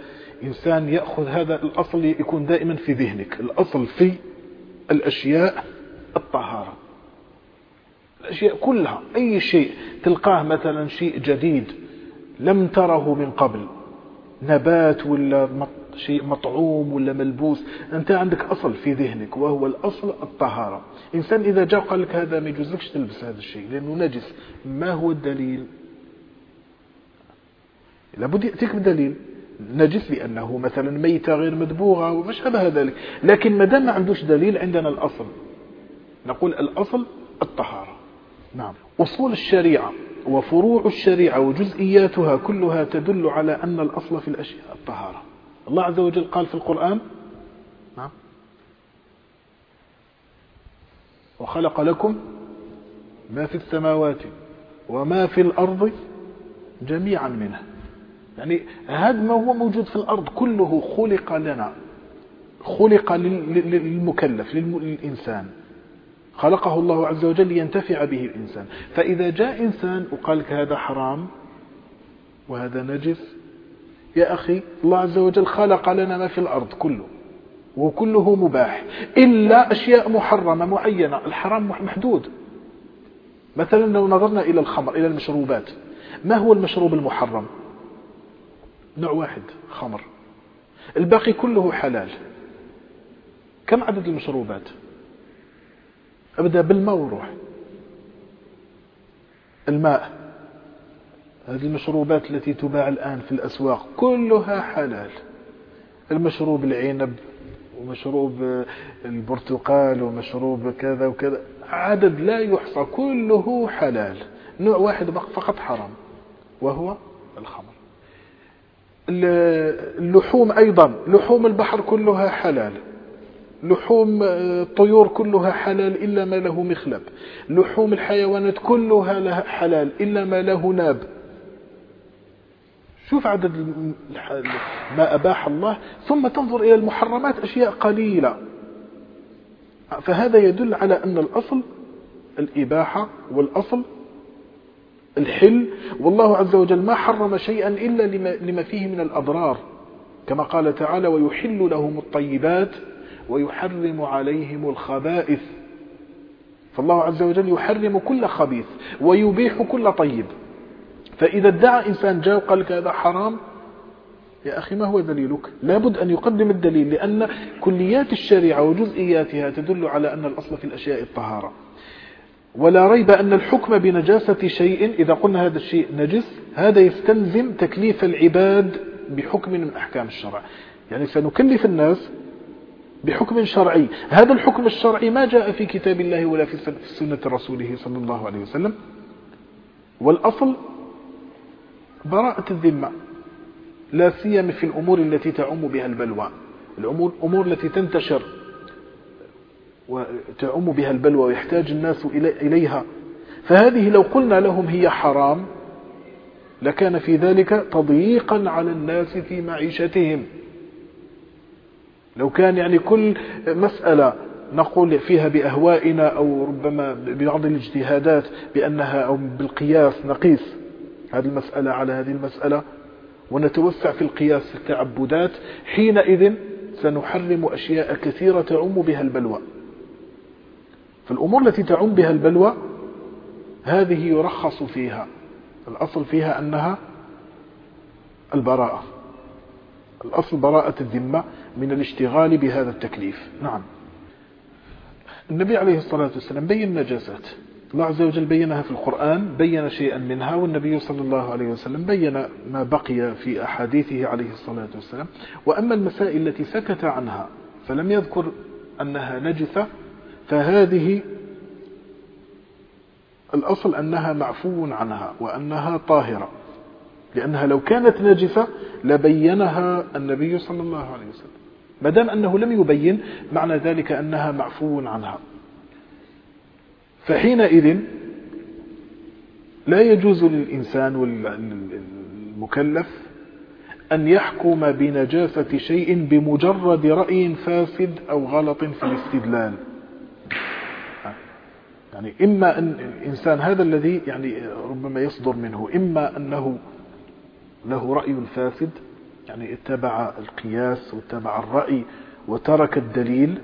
إنسان يأخذ هذا الأصل يكون دائما في ذهنك. الأصل في الأشياء الطهارة. الأشياء كلها أي شيء تلقاه مثلا شيء جديد لم تره من قبل نبات ولا شيء مطعوم ولا ملبوس أنت عندك أصل في ذهنك وهو الأصل الطهارة. إنسان إذا جاء قال لك هذا ما يجوزلكش تلبس هذا الشيء لأنه نجس. ما هو الدليل؟ لابد يأتيك بدليل نجس لأنه مثلا ميتة غير مدبوغة وما شابه ذلك. لكن ما دام ما عندوش دليل عندنا الأصل. نقول الأصل الطهارة. نعم. أصول الشريعة وفروع الشريعة وجزئياتها كلها تدل على أن الأصل في الأشياء الطهارة. الله عز وجل قال في القرآن نعم. وخلق لكم ما في السماوات وما في الأرض جميعا منه يعني هذا ما هو موجود في الأرض كله خلق لنا خلق للمكلف للإنسان. خلقه الله عز وجل لينتفع به الإنسان. فإذا جاء إنسان وقال هذا حرام وهذا نجس يا أخي الله عز وجل خلق لنا ما في الأرض كله وكله مباح إلا أشياء محرمة معينة الحرام محدود. مثلا لو نظرنا إلى الخمر إلى المشروبات ما هو المشروب المحرم؟ نوع واحد خمر. الباقي كله حلال. كم عدد المشروبات؟ أبدأ بالماء وروح. الماء. هذه المشروبات التي تباع الآن في الأسواق كلها حلال. المشروب العنب ومشروب البرتقال ومشروب كذا وكذا. عدد لا يحصى كله حلال. نوع واحد فقط حرام وهو الخمر. اللحوم أيضا. لحوم البحر كلها حلال. لحوم الطيور كلها حلال إلا ما له مخلب. لحوم الحيوانات كلها لها حلال إلا ما له ناب. شوف عدد ما أباح الله. ثم تنظر إلى المحرمات أشياء قليلة. فهذا يدل على أن الأصل الإباحة والأصل الحل. والله عز وجل ما حرم شيئا إلا لما فيه من الأضرار. كما قال تعالى ويحل لهم الطيبات ويحرم عليهم الخبائث. فالله عز وجل يحرم كل خبيث ويبيح كل طيب. فإذا ادعى إنسان جاء وقال لك هذا حرام يا أخي ما هو دليلك؟ لابد أن يقدم الدليل لأن كليات الشريعة وجزئياتها تدل على أن الأصل في الأشياء الطهارة. ولا ريب أن الحكم بنجاسة شيء إذا قلنا هذا الشيء نجس هذا يستلزم تكليف العباد بحكم من أحكام الشرع. يعني سنكلف الناس بحكم شرعي. هذا الحكم الشرعي ما جاء في كتاب الله ولا في سنة رسوله صلى الله عليه وسلم. والأصل براءة الذمة. لا سيما في الأمور التي تعم بها البلوى. الأمور التي تنتشر وتعم بها البلوى ويحتاج الناس إليها. فهذه لو قلنا لهم هي حرام لكان في ذلك تضييقا على الناس في معيشتهم. لو كان يعني كل مسألة نقول فيها بأهوائنا أو ربما ببعض الاجتهادات بأنها أو بالقياس نقيس هذه المسألة على هذه المسألة ونتوسع في القياس في التعبدات حينئذ سنحرم أشياء كثيرة تعم بها البلوى. فالأمور التي تعم بها البلوى هذه يرخص فيها الأصل فيها أنها البراءة. الأصل براءة الذمة من الاشتغال بهذا التكليف. نعم. النبي عليه الصلاة والسلام بين النجاسات. الله عز وجل بينها في القرآن بين شيئا منها والنبي صلى الله عليه وسلم بين ما بقي في أحاديثه عليه الصلاة والسلام. وأما المسائل التي سكت عنها فلم يذكر أنها نجسة فهذه الأصل أنها معفو عنها وأنها طاهرة. لأنها لو كانت نجسة لبينها النبي صلى الله عليه وسلم. ما دام أنه لم يبين معنى ذلك أنها معفو عنها. فحينئذ لا يجوز للإنسان والمكلف أن يحكم بنجاسة شيء بمجرد رأي فاسد أو غلط في الاستدلال. يعني إما أن الإنسان هذا الذي يعني ربما يصدر منه إما أنه له رأي فاسد يعني اتبع القياس واتبع الرأي وترك الدليل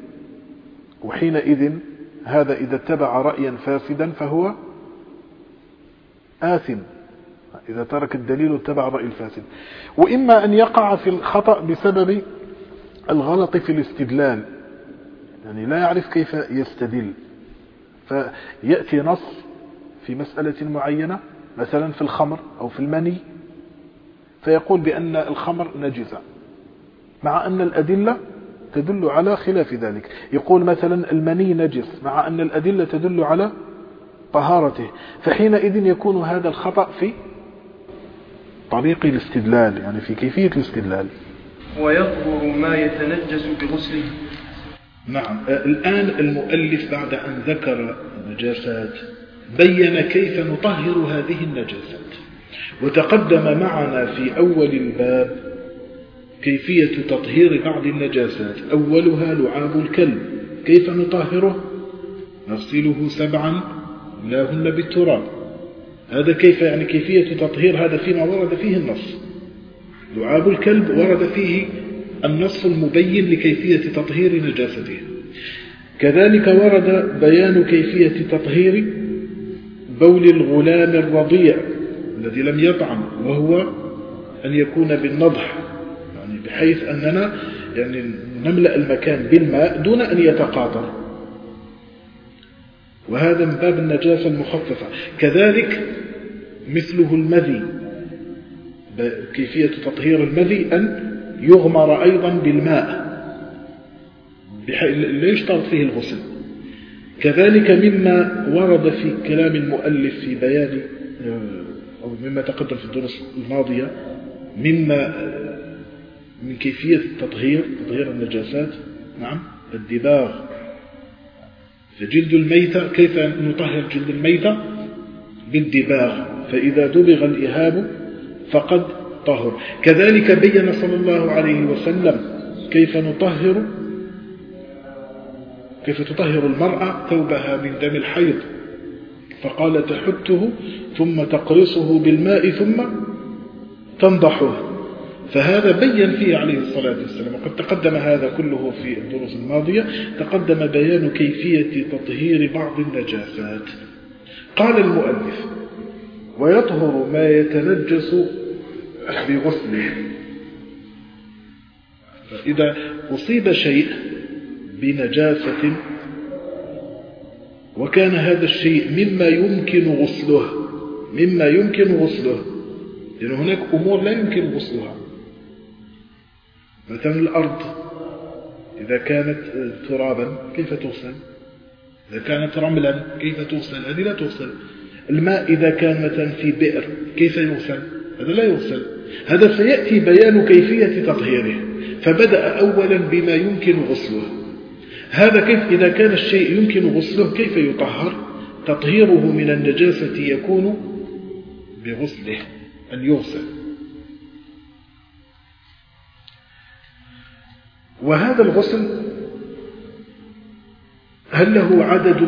وحينئذ هذا إذا اتبع رأيا فاسدا فهو آثم. إذا ترك الدليل واتبع الرأي الفاسد. وإما أن يقع في الخطأ بسبب الغلط في الاستدلال يعني لا يعرف كيف يستدل. فيأتي نص في مسألة معينة مثلا في الخمر أو في المني فيقول بأن الخمر نجسة مع أن الأدلة تدل على خلاف ذلك. يقول مثلا المني نجس مع أن الأدلة تدل على طهارته. فحينئذ يكون هذا الخطأ في طريق الاستدلال يعني في كيفية الاستدلال. ويطهر ما يتنجس بغسله. نعم. الآن المؤلف بعد أن ذكر النجاسات بين كيف نطهر هذه النجاسات. وتقدم معنا في أول الباب كيفية تطهير بعض النجاسات. أولها لعاب الكلب. كيف نطهره؟ نغسله سبعا ملاهن بالتراب. هذا كيف يعني كيفية تطهير؟ هذا فيما ورد فيه النص. لعاب الكلب ورد فيه النص المبين لكيفية تطهير نجاسته. كذلك ورد بيان كيفية تطهير بول الغلام الرضيع. الذي لم يطعم وهو أن يكون بالنضح يعني بحيث أننا يعني نملأ المكان بالماء دون أن يتقاطر. وهذا من باب النجاسة المخففة. كذلك مثله المذي كيفية تطهير المذي أن يغمر أيضا بالماء لا يشترط فيه الغسل. كذلك مما ورد في كلام المؤلف في بيان أو مما تقدم في الدروس الماضية مما من كيفية التطهير تطهير النجاسات نعم الدباغ فجلد الميتة كيف نطهر جلد الميتة؟ بالدباغ فإذا دبغ الإهاب فقد طهر. كذلك بين صلى الله عليه وسلم كيف نطهر كيف تطهر المرأة ثوبها من دم الحيض. فقال تحته ثم تقرصه بالماء ثم تنضحه. فهذا بين فيه عليه الصلاة والسلام. وقد تقدم هذا كله في الدروس الماضية. تقدم بيان كيفية تطهير بعض النجاسات. قال المؤلف ويطهر ما يتنجس بغسله. فإذا أصيب شيء بنجاسة وكان هذا الشيء مما يمكن غسله مما يمكن غسله. لأن هناك أمور لا يمكن غسلها. مثلا الأرض إذا كانت ترابا كيف تغسل؟ إذا كانت رملا كيف تغسل؟ هذه لا تغسل. الماء إذا كان مثلا في بئر كيف يغسل؟ هذا لا يغسل. هذا سيأتي بيان كيفية تطهيره. فبدأ أولا بما يمكن غسله. هذا كيف إذا كان الشيء يمكن غسله كيف يطهر؟ تطهيره من النجاسة يكون بغسله أن يغسل وهذا الغسل هل له عدد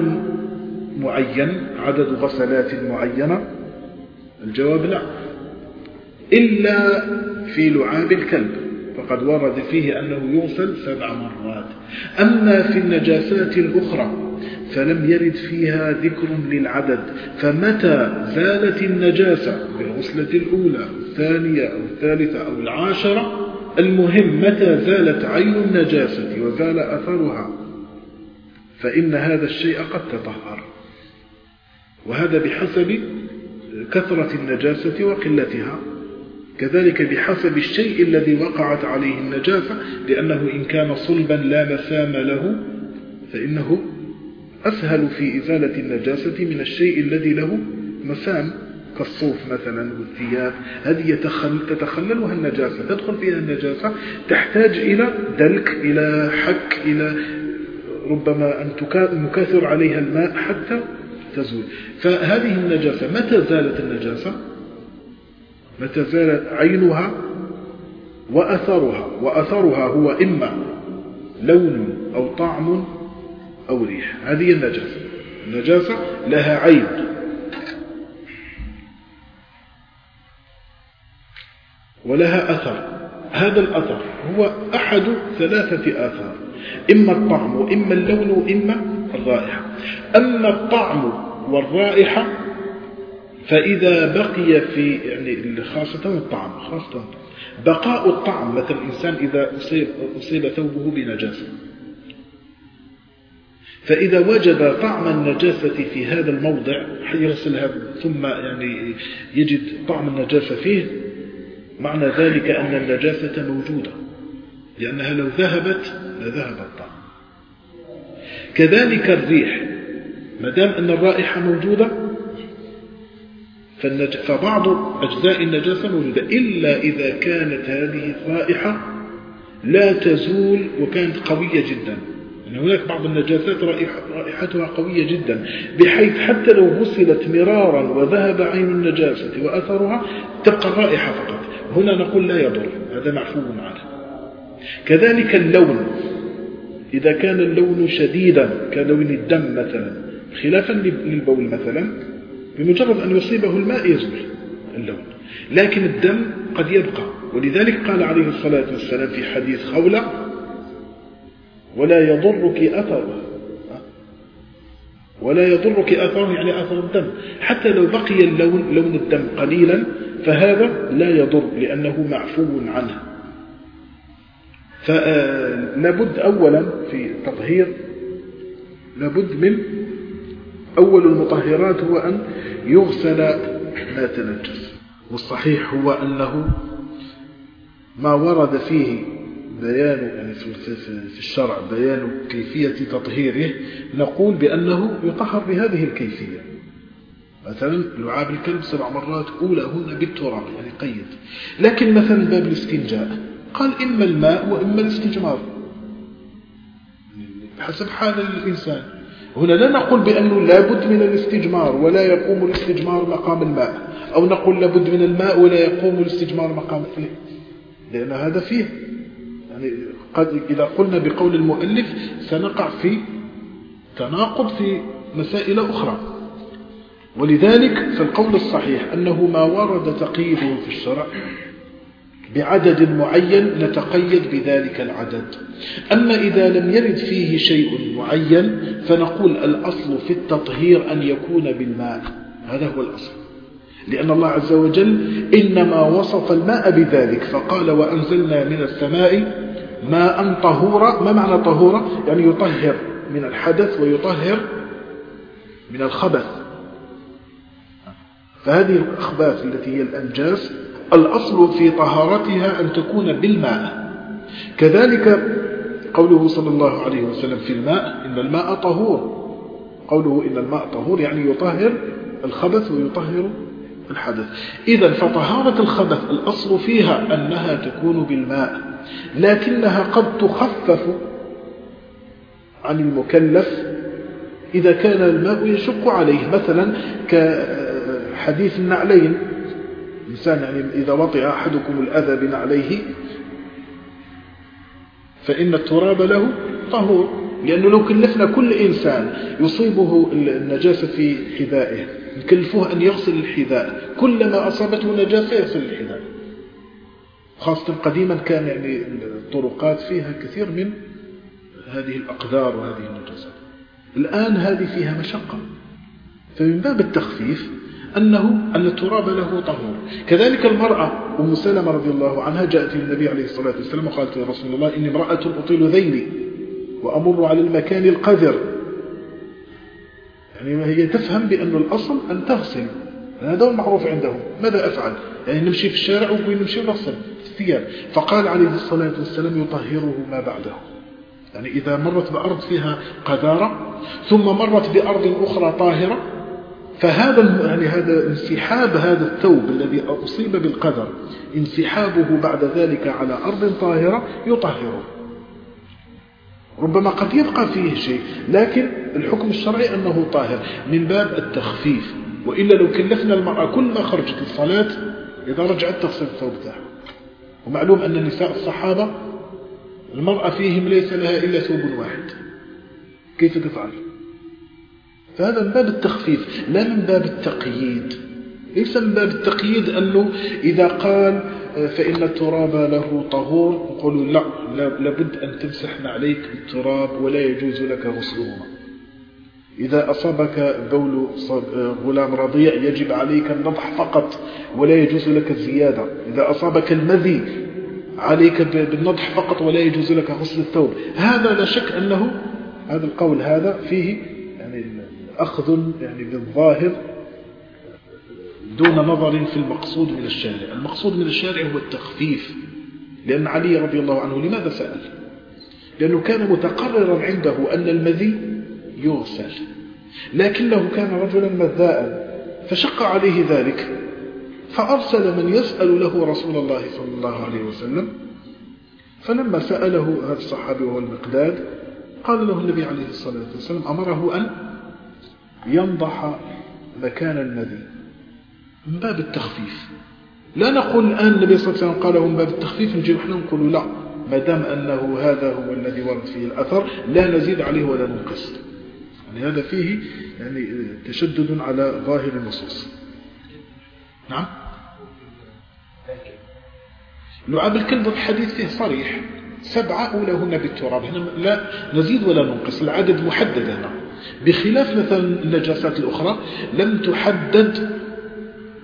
معين؟ عدد غسلات معينة؟ الجواب لا. إلا في لعاب الكلب. فقد ورد فيه أنه يغسل سبع مرات. أما في النجاسات الأخرى فلم يرد فيها ذكر للعدد فمتى زالت النجاسة؟ بالغسلة الأولى الثانية أو الثالثة أو العاشرة؟ المهم متى زالت عين النجاسة وزال أثرها؟ فإن هذا الشيء قد تطهر. وهذا بحسب كثرة النجاسة وقلتها. كذلك بحسب الشيء الذي وقعت عليه النجاسة لأنه إن كان صلبا لا مسام له فإنه أسهل في إزالة النجاسة من الشيء الذي له مسام كالصوف مثلا والثياب. هذه تتخللها النجاسة. تدخل فيها النجاسة تحتاج إلى دلك إلى حك إلى ربما أن نكاثر عليها الماء حتى تزول. فهذه النجاسة متى زالت النجاسة؟ متى زالت عينها وأثرها وأثرها هو إما لون أو طعم أو ريح. هذه النجاسة. النجاسة لها عين. ولها أثر. هذا الأثر هو أحد ثلاثة آثار. إما الطعم وإما اللون وإما الرائحة. أما الطعم والرائحة فإذا بقي في يعني خاصة الطعم خاصة بقاء الطعم مثل الإنسان إذا أصيب, أصيب ثوبه بنجاسة. فإذا وجد طعم النجاسة في هذا الموضع يغسلها ثم يعني يجد طعم النجاسة فيه معنى ذلك أن النجاسة موجودة لأنها لو ذهبت لذهب الطعم كذلك الريح ما دام أن الرائحة موجودة فبعض أجزاء النجاسة موجودة إلا إذا كانت هذه الرائحة لا تزول وكانت قوية جدا. يعني هناك بعض النجاسات رائحتها قوية جدا بحيث حتى لو غسلت مرارا وذهب عين النجاسة وأثرها تبقى الرائحة فقط. هنا نقول لا يضر هذا معفو عنه. كذلك اللون. إذا كان اللون شديدا كلون الدم مثلا خلافا للبول مثلا بمجرد أن يصيبه الماء يزول اللون. لكن الدم قد يبقى. ولذلك قال عليه الصلاة والسلام في حديث خولة ولا يضرك أثره ولا يضرك أثره يعني أثر الدم. حتى لو بقي اللون لون الدم قليلا فهذا لا يضر لأنه معفو عنه. فلابد أولا في التطهير لابد من أول المطهرات هو أن يغسل ما تنجس. والصحيح هو أنه ما ورد فيه بيان يعني في الشرع بيان كيفية تطهيره نقول بأنه يطهر بهذه الكيفية. مثلا لعاب الكلب سبع مرات أولاهن بالتراب يعني قيد. لكن مثلا باب الاستنجاء قال إما الماء وإما الاستجمار. حسب حال الإنسان. هنا لا نقول بأنه لابد من الاستجمار ولا يقوم الاستجمار مقام الماء. أو نقول لابد من الماء ولا يقوم الاستجمار مقام الماء لأن هذا فيه. يعني قد إذا قلنا بقول المؤلف سنقع في تناقض في مسائل أخرى. ولذلك فالقول الصحيح أنه ما ورد تقييده في الشرع بعدد معين نتقيد بذلك العدد. أما إذا لم يرد فيه شيء معين فنقول الأصل في التطهير أن يكون بالماء. هذا هو الأصل. لأن الله عز وجل إنما وصف الماء بذلك فقال وأنزلنا من السماء ماء طهورا. ما معنى طهورا؟ يعني يطهر من الحدث ويطهر من الخبث. فهذه الأخباث التي هي الأنجاس الأصل في طهارتها أن تكون بالماء. كذلك قوله صلى الله عليه وسلم في الماء إن الماء طهور. قوله إن الماء طهور يعني يطهر الخبث ويطهر الحدث. إذا فطهارة الخبث الأصل فيها أنها تكون بالماء لكنها قد تخفف عن المكلف إذا كان الماء يشق عليه. مثلا كحديث النعلين إنسان يعني إذا وطئ أحدكم الأذى بنعليه فإن التراب له طهور لأنه لو كلفنا كل إنسان يصيبه النجاسة في حذائه نكلفوه أن يغسل الحذاء. كلما أصابته نجاسة يغسل الحذاء. خاصة قديما كان يعني الطرقات فيها كثير من هذه الأقدار وهذه النجاسات. الآن هذه فيها مشقة. فمن باب التخفيف أنه أن التراب له طهور. كذلك المرأة أم سلمة رضي الله عنها جاءت للنبي عليه الصلاة والسلام وقالت يا رسول الله إني امرأة أطيل ذيلي وأمر على المكان القذر. يعني هي تفهم بأن الأصل أن تغسل. هذا هو المعروف عندهم. ماذا أفعل؟ يعني نمشي في الشارع ونقول نمشي نغسل. الثياب. فقال عليه الصلاة والسلام يطهره ما بعده. يعني إذا مرت بأرض فيها قذارة ثم مرت بأرض أخرى طاهرة فهذا يعني هذا انسحاب هذا الثوب الذي أصيب بالقدر انسحابه بعد ذلك على أرض طاهرة يطهره. ربما قد يبقى فيه شيء لكن الحكم الشرعي أنه طاهر. من باب التخفيف وإلا لو كلفنا المرأة كل ما خرجت الصلاة إذا رجعت تغسل الثوب تاعها. ومعلوم أن نساء الصحابة المرأة فيهم ليس لها إلا ثوب واحد. كيف تفعل؟ فهذا من باب التخفيف لا من باب التقييد. ليس من باب التقييد أنه إذا قال فإن التراب له طهور نقول لا لابد أن تمسح عليك بالتراب ولا يجوز لك غسلهما. إذا أصابك بول غلام رضيع يجب عليك النضح فقط ولا يجوز لك الزيادة. إذا أصابك المذي عليك بالنضح فقط ولا يجوز لك غسل الثوب. هذا لا شك أنه هذا القول هذا فيه أخذ يعني بالظاهر دون نظر في المقصود من الشارع. المقصود من الشارع هو التخفيف. لأن علي رضي الله عنه لماذا سأل؟ لأنه كان متقررا عنده أن المذي يغسل. لكنه كان رجلا مذاء فشق عليه ذلك. فأرسل من يسأل له رسول الله صلى الله عليه وسلم. فلما سأله هذا الصحابي وهو المقداد قال له النبي عليه الصلاة والسلام أمره أن ينضح مكان المذي من باب التخفيف. لا نقول الآن النبي صلى الله عليه وسلم قاله من باب التخفيف نجي نحن نقول لا ما دام أنه هذا هو الذي ورد فيه الأثر لا نزيد عليه ولا ننقص. يعني هذا فيه يعني تشدد على ظاهر النصوص. نعم؟ لعاب الكلب الحديث فيه صريح. سبعة أولهن بالتراب. هنا لا نزيد ولا ننقص العدد محدد هنا. بخلاف مثلا النجاسات الأخرى لم تحدد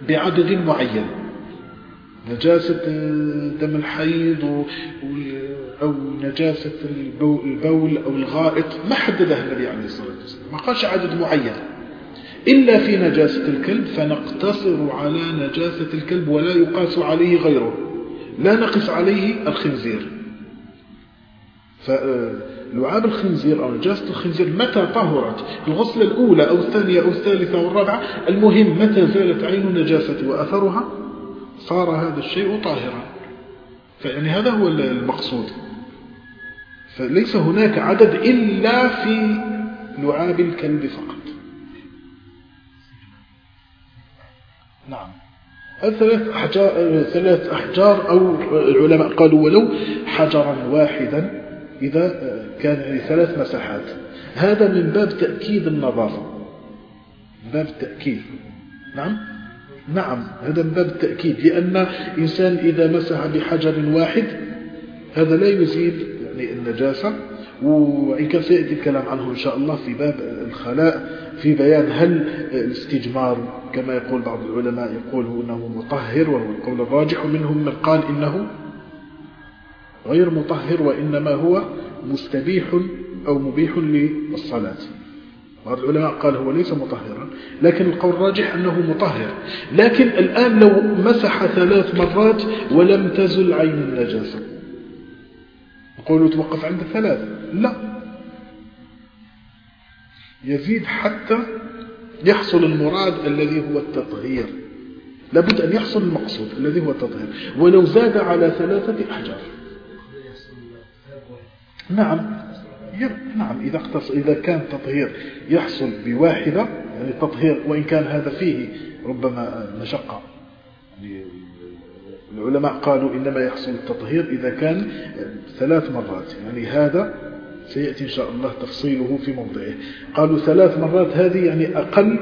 بعدد معين. نجاسة دم الحيض أو نجاسة البول أو الغائط ما حددها النبي عليه الصلاة والسلام. ما قالش عدد معين. إلا في نجاسة الكلب فنقتصر على نجاسة الكلب ولا يقاس عليه غيره. لا نقس عليه الخنزير. فلعاب الخنزير أو نجاسة الخنزير متى طهرت؟ الغسلة الأولى أو الثانية أو الثالثة والرابعة المهم متى زالت عين النجاسة وأثرها؟ صار هذا الشيء طاهرا. فيعني هذا هو المقصود. فليس هناك عدد إلا في لعاب الكلب فقط. نعم. ثلاث أحجار, ثلاث أحجار أو العلماء قالوا ولو حجرا واحدا؟ إذا كان يعني ثلاث مساحات. هذا من باب تأكيد من باب التأكيد نعم؟ نعم هذا من باب التأكيد لأن إنسان إذا مسح بحجر واحد هذا لا يزيد يعني النجاسة. وإن كان سيأتي الكلام عنه إن شاء الله في باب الخلاء في بيان هل الاستجمار كما يقول بعض العلماء يقول أنه مطهر وهو القول الراجح ومنهم من قال إنه غير مطهر وإنما هو مستبيح أو مبيح للصلاة. بعض العلماء قال هو ليس مطهرا لكن القول الراجح أنه مطهر. لكن الآن لو مسح ثلاث مرات ولم تزل عين النجاسة. نقول توقف عند ثلاث لا. يزيد حتى يحصل المراد الذي هو التطهير. لابد أن يحصل المقصود الذي هو التطهير. ولو زاد على ثلاثة أحجار. نعم. نعم إذا اختص إذا كان تطهير يحصل بواحدة يعني تطهير وإن كان هذا فيه ربما مشقة العلماء قالوا إنما يحصل التطهير إذا كان ثلاث مرات يعني هذا سيأتي إن شاء الله تفصيله في موضعه. قالوا ثلاث مرات هذه يعني أقل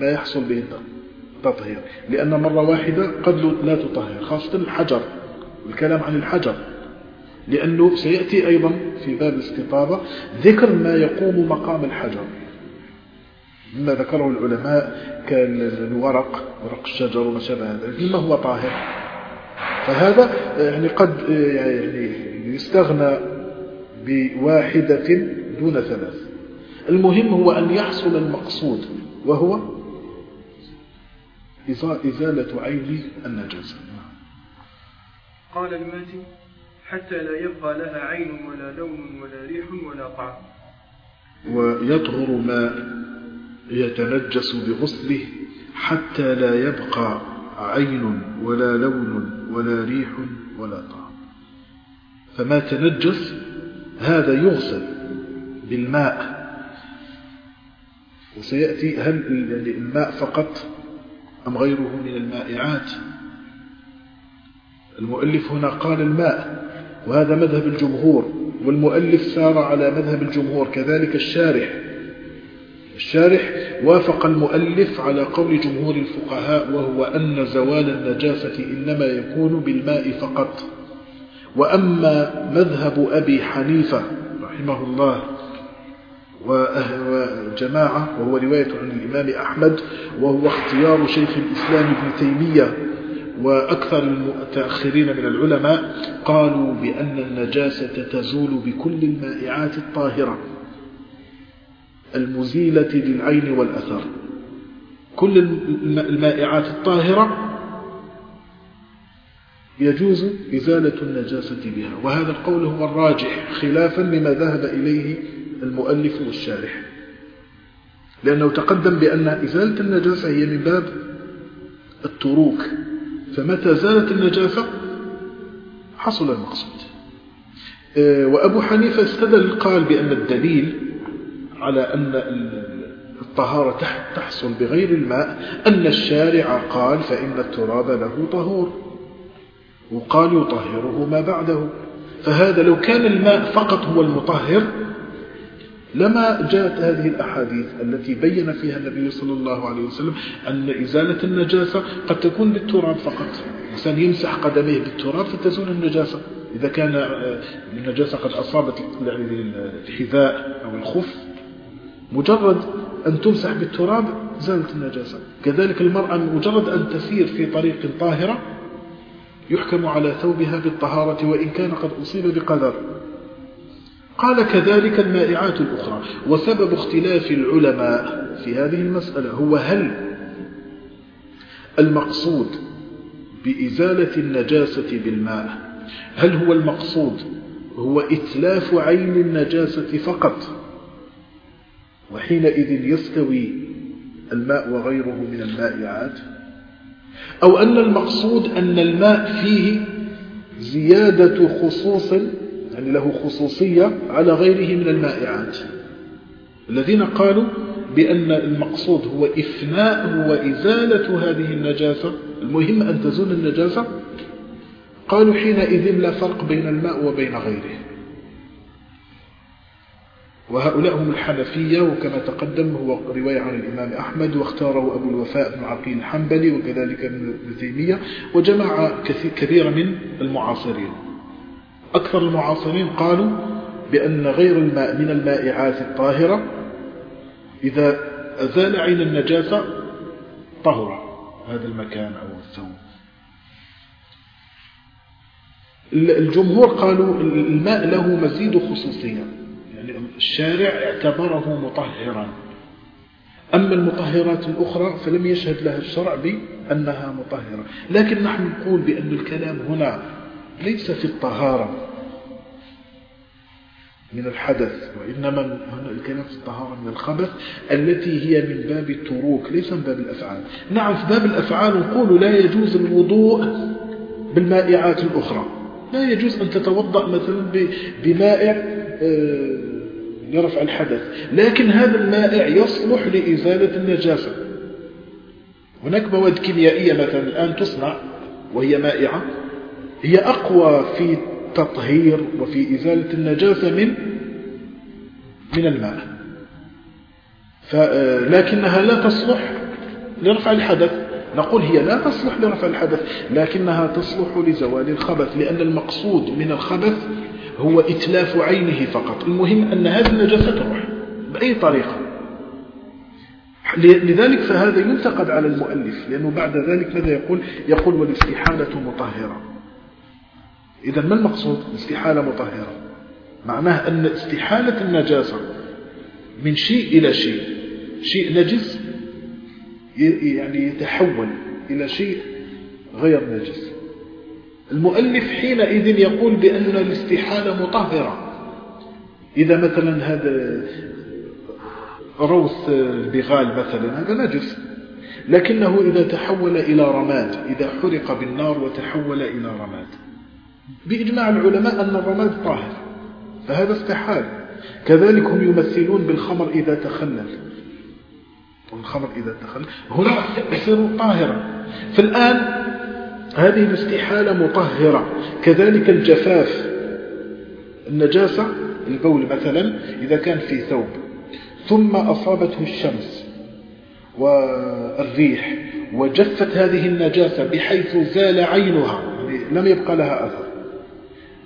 ما يحصل به التطهير لأن مرة واحدة قد لا تطهر خاصة الحجر الكلام عن الحجر. لأنه سيأتي أيضا في باب الاستطابة ذكر ما يقوم مقام الحجر. مما ذكره العلماء كالورق ورق الشجر وما شابه ذلك مما هو طاهر. فهذا يعني قد يعني يستغنى بواحدة دون ثلاث. المهم هو أن يحصل المقصود وهو إزالة عين النجاسة. قال الماتي حتى لا يبقى لها عين ولا لون ولا ريح ولا طعم ويطهر ما يتنجس بغسله حتى لا يبقى عين ولا لون ولا ريح ولا طعم فما تنجس هذا يغسل بالماء. وسيأتي هل الماء فقط أم غيره من المائعات؟ المؤلف هنا قال الماء. وهذا مذهب الجمهور والمؤلف سار على مذهب الجمهور كذلك الشارح. الشارح وافق المؤلف على قول جمهور الفقهاء وهو أن زوال النجاسة إنما يكون بالماء فقط. وأما مذهب أبي حنيفة رحمه الله وجماعة وهو رواية عن الإمام أحمد وهو اختيار شيخ الإسلام ابن تيمية وأكثر المتأخرين من العلماء قالوا بأن النجاسة تزول بكل المائعات الطاهرة المزيلة للعين والأثر. كل المائعات الطاهرة يجوز إزالة النجاسة بها وهذا القول هو الراجح خلافا لما ذهب إليه المؤلف والشارح. لأنه تقدم بأن إزالة النجاسة هي من باب التروك فمتى زالت النجاسة حصل المقصود. آه، وأبو حنيفة استدل قال بأن الدليل على أن الطهارة تحصل بغير الماء أن الشارع قال فإن التراب له طهور وقال يطهره ما بعده. فهذا لو كان الماء فقط هو المطهر لما جاءت هذه الأحاديث التي بين فيها النبي صلى الله عليه وسلم أن إزالة النجاسة قد تكون بالتراب فقط. الإنسان يمسح قدميه بالتراب فتزول النجاسة. إذا كان آه، النجاسة قد أصابت الحذاء أو الخف مجرد أن تمسح بالتراب زالت النجاسة. كذلك المرأة مجرد أن تسير في طريق طاهرة يحكم على ثوبها بالطهارة وإن كان قد أصيب بقدر. قال كذلك المائعات الأخرى. وسبب اختلاف العلماء في هذه المسألة هو هل المقصود بإزالة النجاسة بالماء هل هو المقصود هو إتلاف عين النجاسة فقط وحينئذ يستوي الماء وغيره من المائعات أو أن المقصود أن الماء فيه زيادة خصوص يعني له خصوصية على غيره من المائعات. الذين قالوا بأن المقصود هو إفناء وإزالة هذه النجاسة المهم أن تزول النجاسة قالوا حينئذ لا فرق بين الماء وبين غيره. وهؤلاء هم الحنفية وكما تقدم هو رواية عن الإمام أحمد واختاره أبو الوفاء بن عقيل الحنبلي وكذلك ابن تيمية وجماعة كثيرة من المعاصرين. أكثر المعاصرين قالوا بأن غير الماء من المائعات الطاهرة إذا أزال عين النجاسة طهر هذا المكان أو الثوب الجمهور قالوا الماء له مزيد خصوصية يعني الشارع اعتبره مطهرا. أما المطهرات الأخرى فلم يشهد لها الشرع بأنها مطهرة لكن نحن نقول بأن الكلام هنا ليس في الطهارة من الحدث وإنما هنا الكلام في الطهارة من الخبث التي هي من باب التروك ليس من باب الأفعال. نعم في باب الأفعال نقول لا يجوز الوضوء بالمائعات الأخرى. لا يجوز أن تتوضأ مثلا بمائع آه، لرفع الحدث. لكن هذا المائع يصلح لإزالة النجاسة. هناك مواد كيميائية مثلا الآن تصنع وهي مائعة. هي أقوى في التطهير وفي إزالة النجاسة من من الماء. لكنها لا تصلح لرفع الحدث. نقول هي لا تصلح لرفع الحدث لكنها تصلح لزوال الخبث لأن المقصود من الخبث هو إتلاف عينه فقط. المهم أن هذه النجاسة تروح بأي طريقة. لذلك فهذا ينتقد على المؤلف لأنه بعد ذلك ماذا يقول؟ يقول والإستحالة مطهرة. إذا ما المقصود؟ الاستحالة مطهرة. معناه أن استحالة النجاسة من شيء إلى شيء شيء نجس يعني يتحول إلى شيء غير نجس. المؤلف حينئذ يقول بأن الاستحالة مطهرة. إذا مثلا هذا روث البغال مثلا هذا نجس. لكنه إذا تحول إلى رماد إذا حرق بالنار وتحول إلى رماد. بإجماع العلماء أن الرماد طاهر فهذا استحال. كذلك هم يمثلون بالخمر إذا تخلل. والخمر إذا تخلل. هنا يصير طاهرا. فالآن هذه الاستحالة مطهرة. كذلك الجفاف. النجاسة البول مثلا إذا كان في ثوب. ثم أصابته الشمس والريح وجفت هذه النجاسة بحيث زال عينها يعني لم يبقى لها أثر.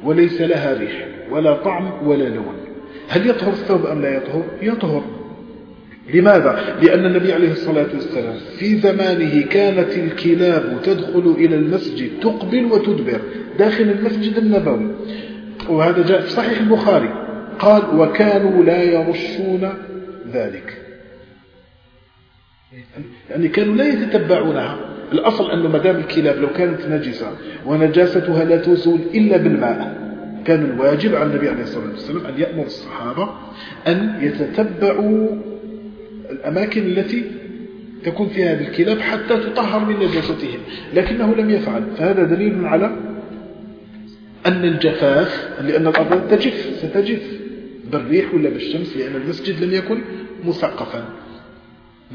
وليس لها ريح ولا طعم ولا لون. هل يطهر الثوب أم لا يطهر؟ يطهر. لماذا؟ لأن النبي عليه الصلاة والسلام في زمانه كانت الكلاب تدخل إلى المسجد تقبل وتدبر داخل المسجد النبوي. وهذا جاء في صحيح البخاري. قال وكانوا لا يرشون ذلك. يعني كانوا لا يتتبعونها. الأصل أنه مدام الكلاب لو كانت نجسة ونجاستها لا تزول إلا بالماء كان الواجب على النبي عليه الصلاة والسلام أن يأمر الصحابة أن يتتبعوا الأماكن التي تكون فيها هذه الكلاب حتى تطهر من نجاستهم لكنه لم يفعل. فهذا دليل على أن الجفاف لأن الأرض تجف ستجف بالريح ولا بالشمس لأن المسجد لم يكن مثقفا.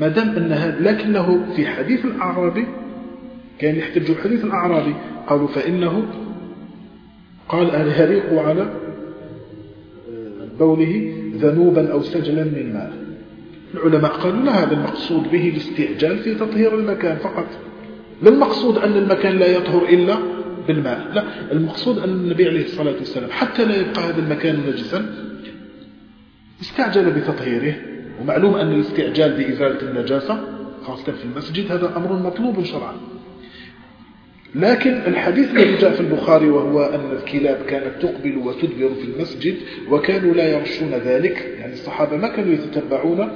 ما دام أن هذا لكنه في حديث الأعرابي كان يحتج حديث الأعرابي قالوا فإنه قال أن يريق على بوله ذنوبا أو سجلا من ماء العلماء قالوا لا هذا المقصود به الاستعجال في تطهير المكان فقط. لا المقصود أن المكان لا يطهر إلا بالماء لا المقصود أن النبي عليه الصلاة والسلام حتى لا يبقى هذا المكان نجسا استعجل بتطهيره. ومعلوم أن الاستعجال بإزالة النجاسة خاصة في المسجد هذا أمر مطلوب شرعا. لكن الحديث الذي جاء في البخاري وهو أن الكلاب كانت تقبل وتدبر في المسجد وكانوا لا يرشون ذلك يعني الصحابة ما كانوا يتتبعون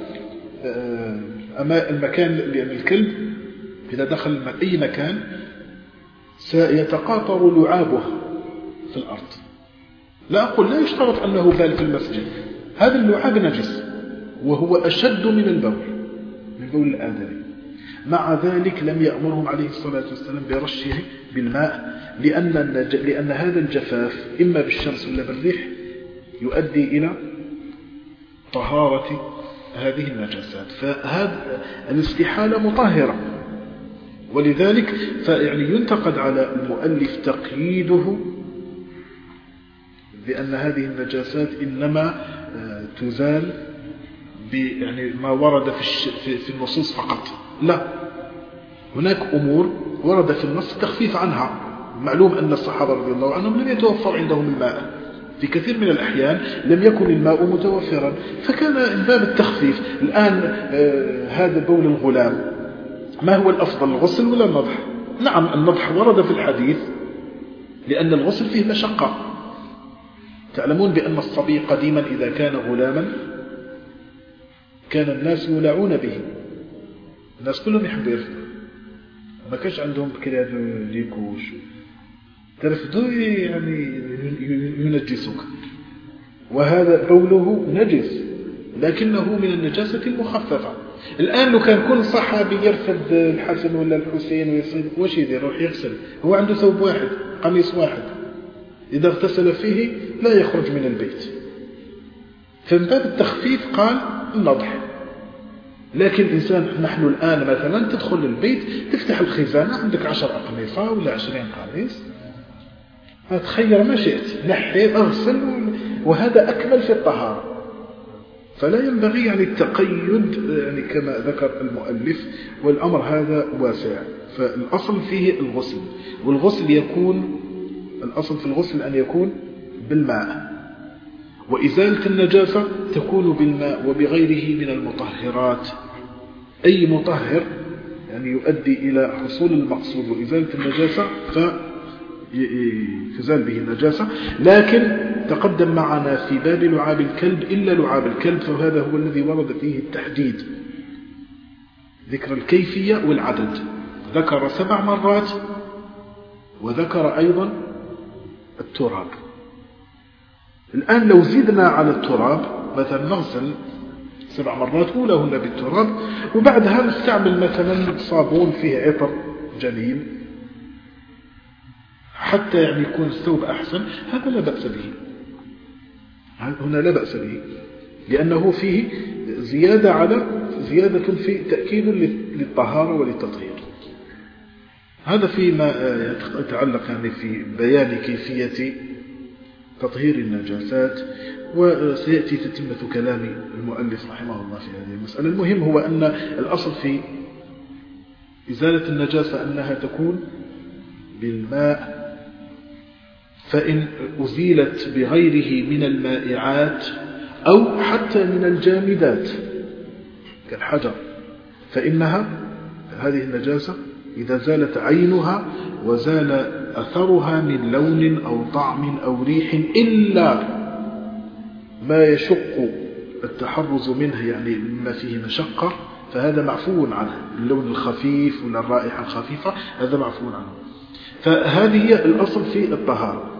آه، المكان لأن الكلب إذا دخل أي مكان سيتقاطر لعابه في الأرض. لا أقول لا يشترط أنه بال في المسجد. هذا اللعاب نجس وهو أشد من البول من بول الآدمي. مع ذلك لم يأمرهم عليه الصلاة والسلام برشه بالماء لأن, لأن هذا الجفاف إما بالشمس ولا بالريح يؤدي إلى طهارة هذه النجاسات. فهذا الاستحالة مطهرة. ولذلك فيعني ينتقد على المؤلف تقييده بأن هذه النجاسات إنما آه، تزال يعني ما ورد في النصوص فقط. لا. هناك أمور ورد في النص تخفيف عنها. معلوم أن الصحابة رضي الله عنهم لم يتوفر عندهم الماء. في كثير من الأحيان لم يكن الماء متوفرا فكان باب التخفيف. الآن آه هذا بول الغلام. ما هو الأفضل الغسل ولا النضح؟ نعم النضح ورد في الحديث لأن الغسل فيه مشقة. تعلمون بأن الصبي قديما إذا كان غلاما كان الناس يولعون به. الناس كلهم يحبوا يرفضوا ما كانش عندهم كده ليكوش ترفضوا يعني ينجسك وهذا بوله نجس لكنه من النجاسة المخففة. الآن لو كان كل صحابي يرفض الحسن ولا الحسين ويصيب واش يدير؟ يروح يغسل. هو عنده ثوب واحد قميص واحد. إذا اغتسل فيه لا يخرج من البيت. فمن باب التخفيف قال النضح. لكن إنسان نحن الآن مثلا تدخل البيت تفتح الخزانة عندك عشر أقمصة ولا عشرين قميص. تخير ما شئت نحي أغسل وهذا أكمل في الطهارة. فلا ينبغي يعني التقيد يعني كما ذكر المؤلف والأمر هذا واسع. فالأصل فيه الغسل. والغسل يكون الأصل في الغسل أن يكون بالماء. وإزالة النجاسة تكون بالماء وبغيره من المطهرات. أي مطهر يعني يؤدي إلى حصول المقصود وإزالة النجاسة فتزال به النجاسة. لكن تقدم معنا في باب لعاب الكلب إلا لعاب الكلب فهذا هو الذي ورد فيه التحديد. ذكر الكيفية والعدد. ذكر سبع مرات وذكر أيضا التراب. الآن لو زدنا على التراب مثلا نغسل سبع مرات أولاهن بالتراب وبعدها نستعمل مثلا صابون فيه عطر جميل حتى يعني يكون الثوب أحسن هذا لا بأس به. هنا لا بأس به لأنه فيه زيادة على زيادة في تأكيد للطهارة وللتطهير. هذا فيما يتعلق يعني في بيان كيفية تطهير النجاسات وسيأتي تتمة كلام المؤلف رحمه الله في هذه المسألة. المهم هو أن الأصل في إزالة النجاسة أنها تكون بالماء فإن أزيلت بغيره من المائعات أو حتى من الجامدات كالحجر فإنها هذه النجاسة إذا زالت عينها وزال أثرها من لون أو طعم أو ريح إلا ما يشق التحرز منه يعني مما فيه مشقة فهذا معفو عنه اللون الخفيف ولا الرائحة الخفيفة هذا معفو عنه. فهذه هي الأصل في الطهارة.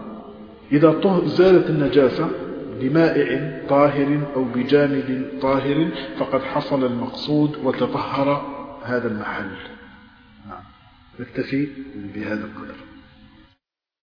إذا زالت النجاسة بمائع طاهر أو بجامد طاهر فقد حصل المقصود وتطهر هذا المحل. نعم نكتفي بهذا القدر.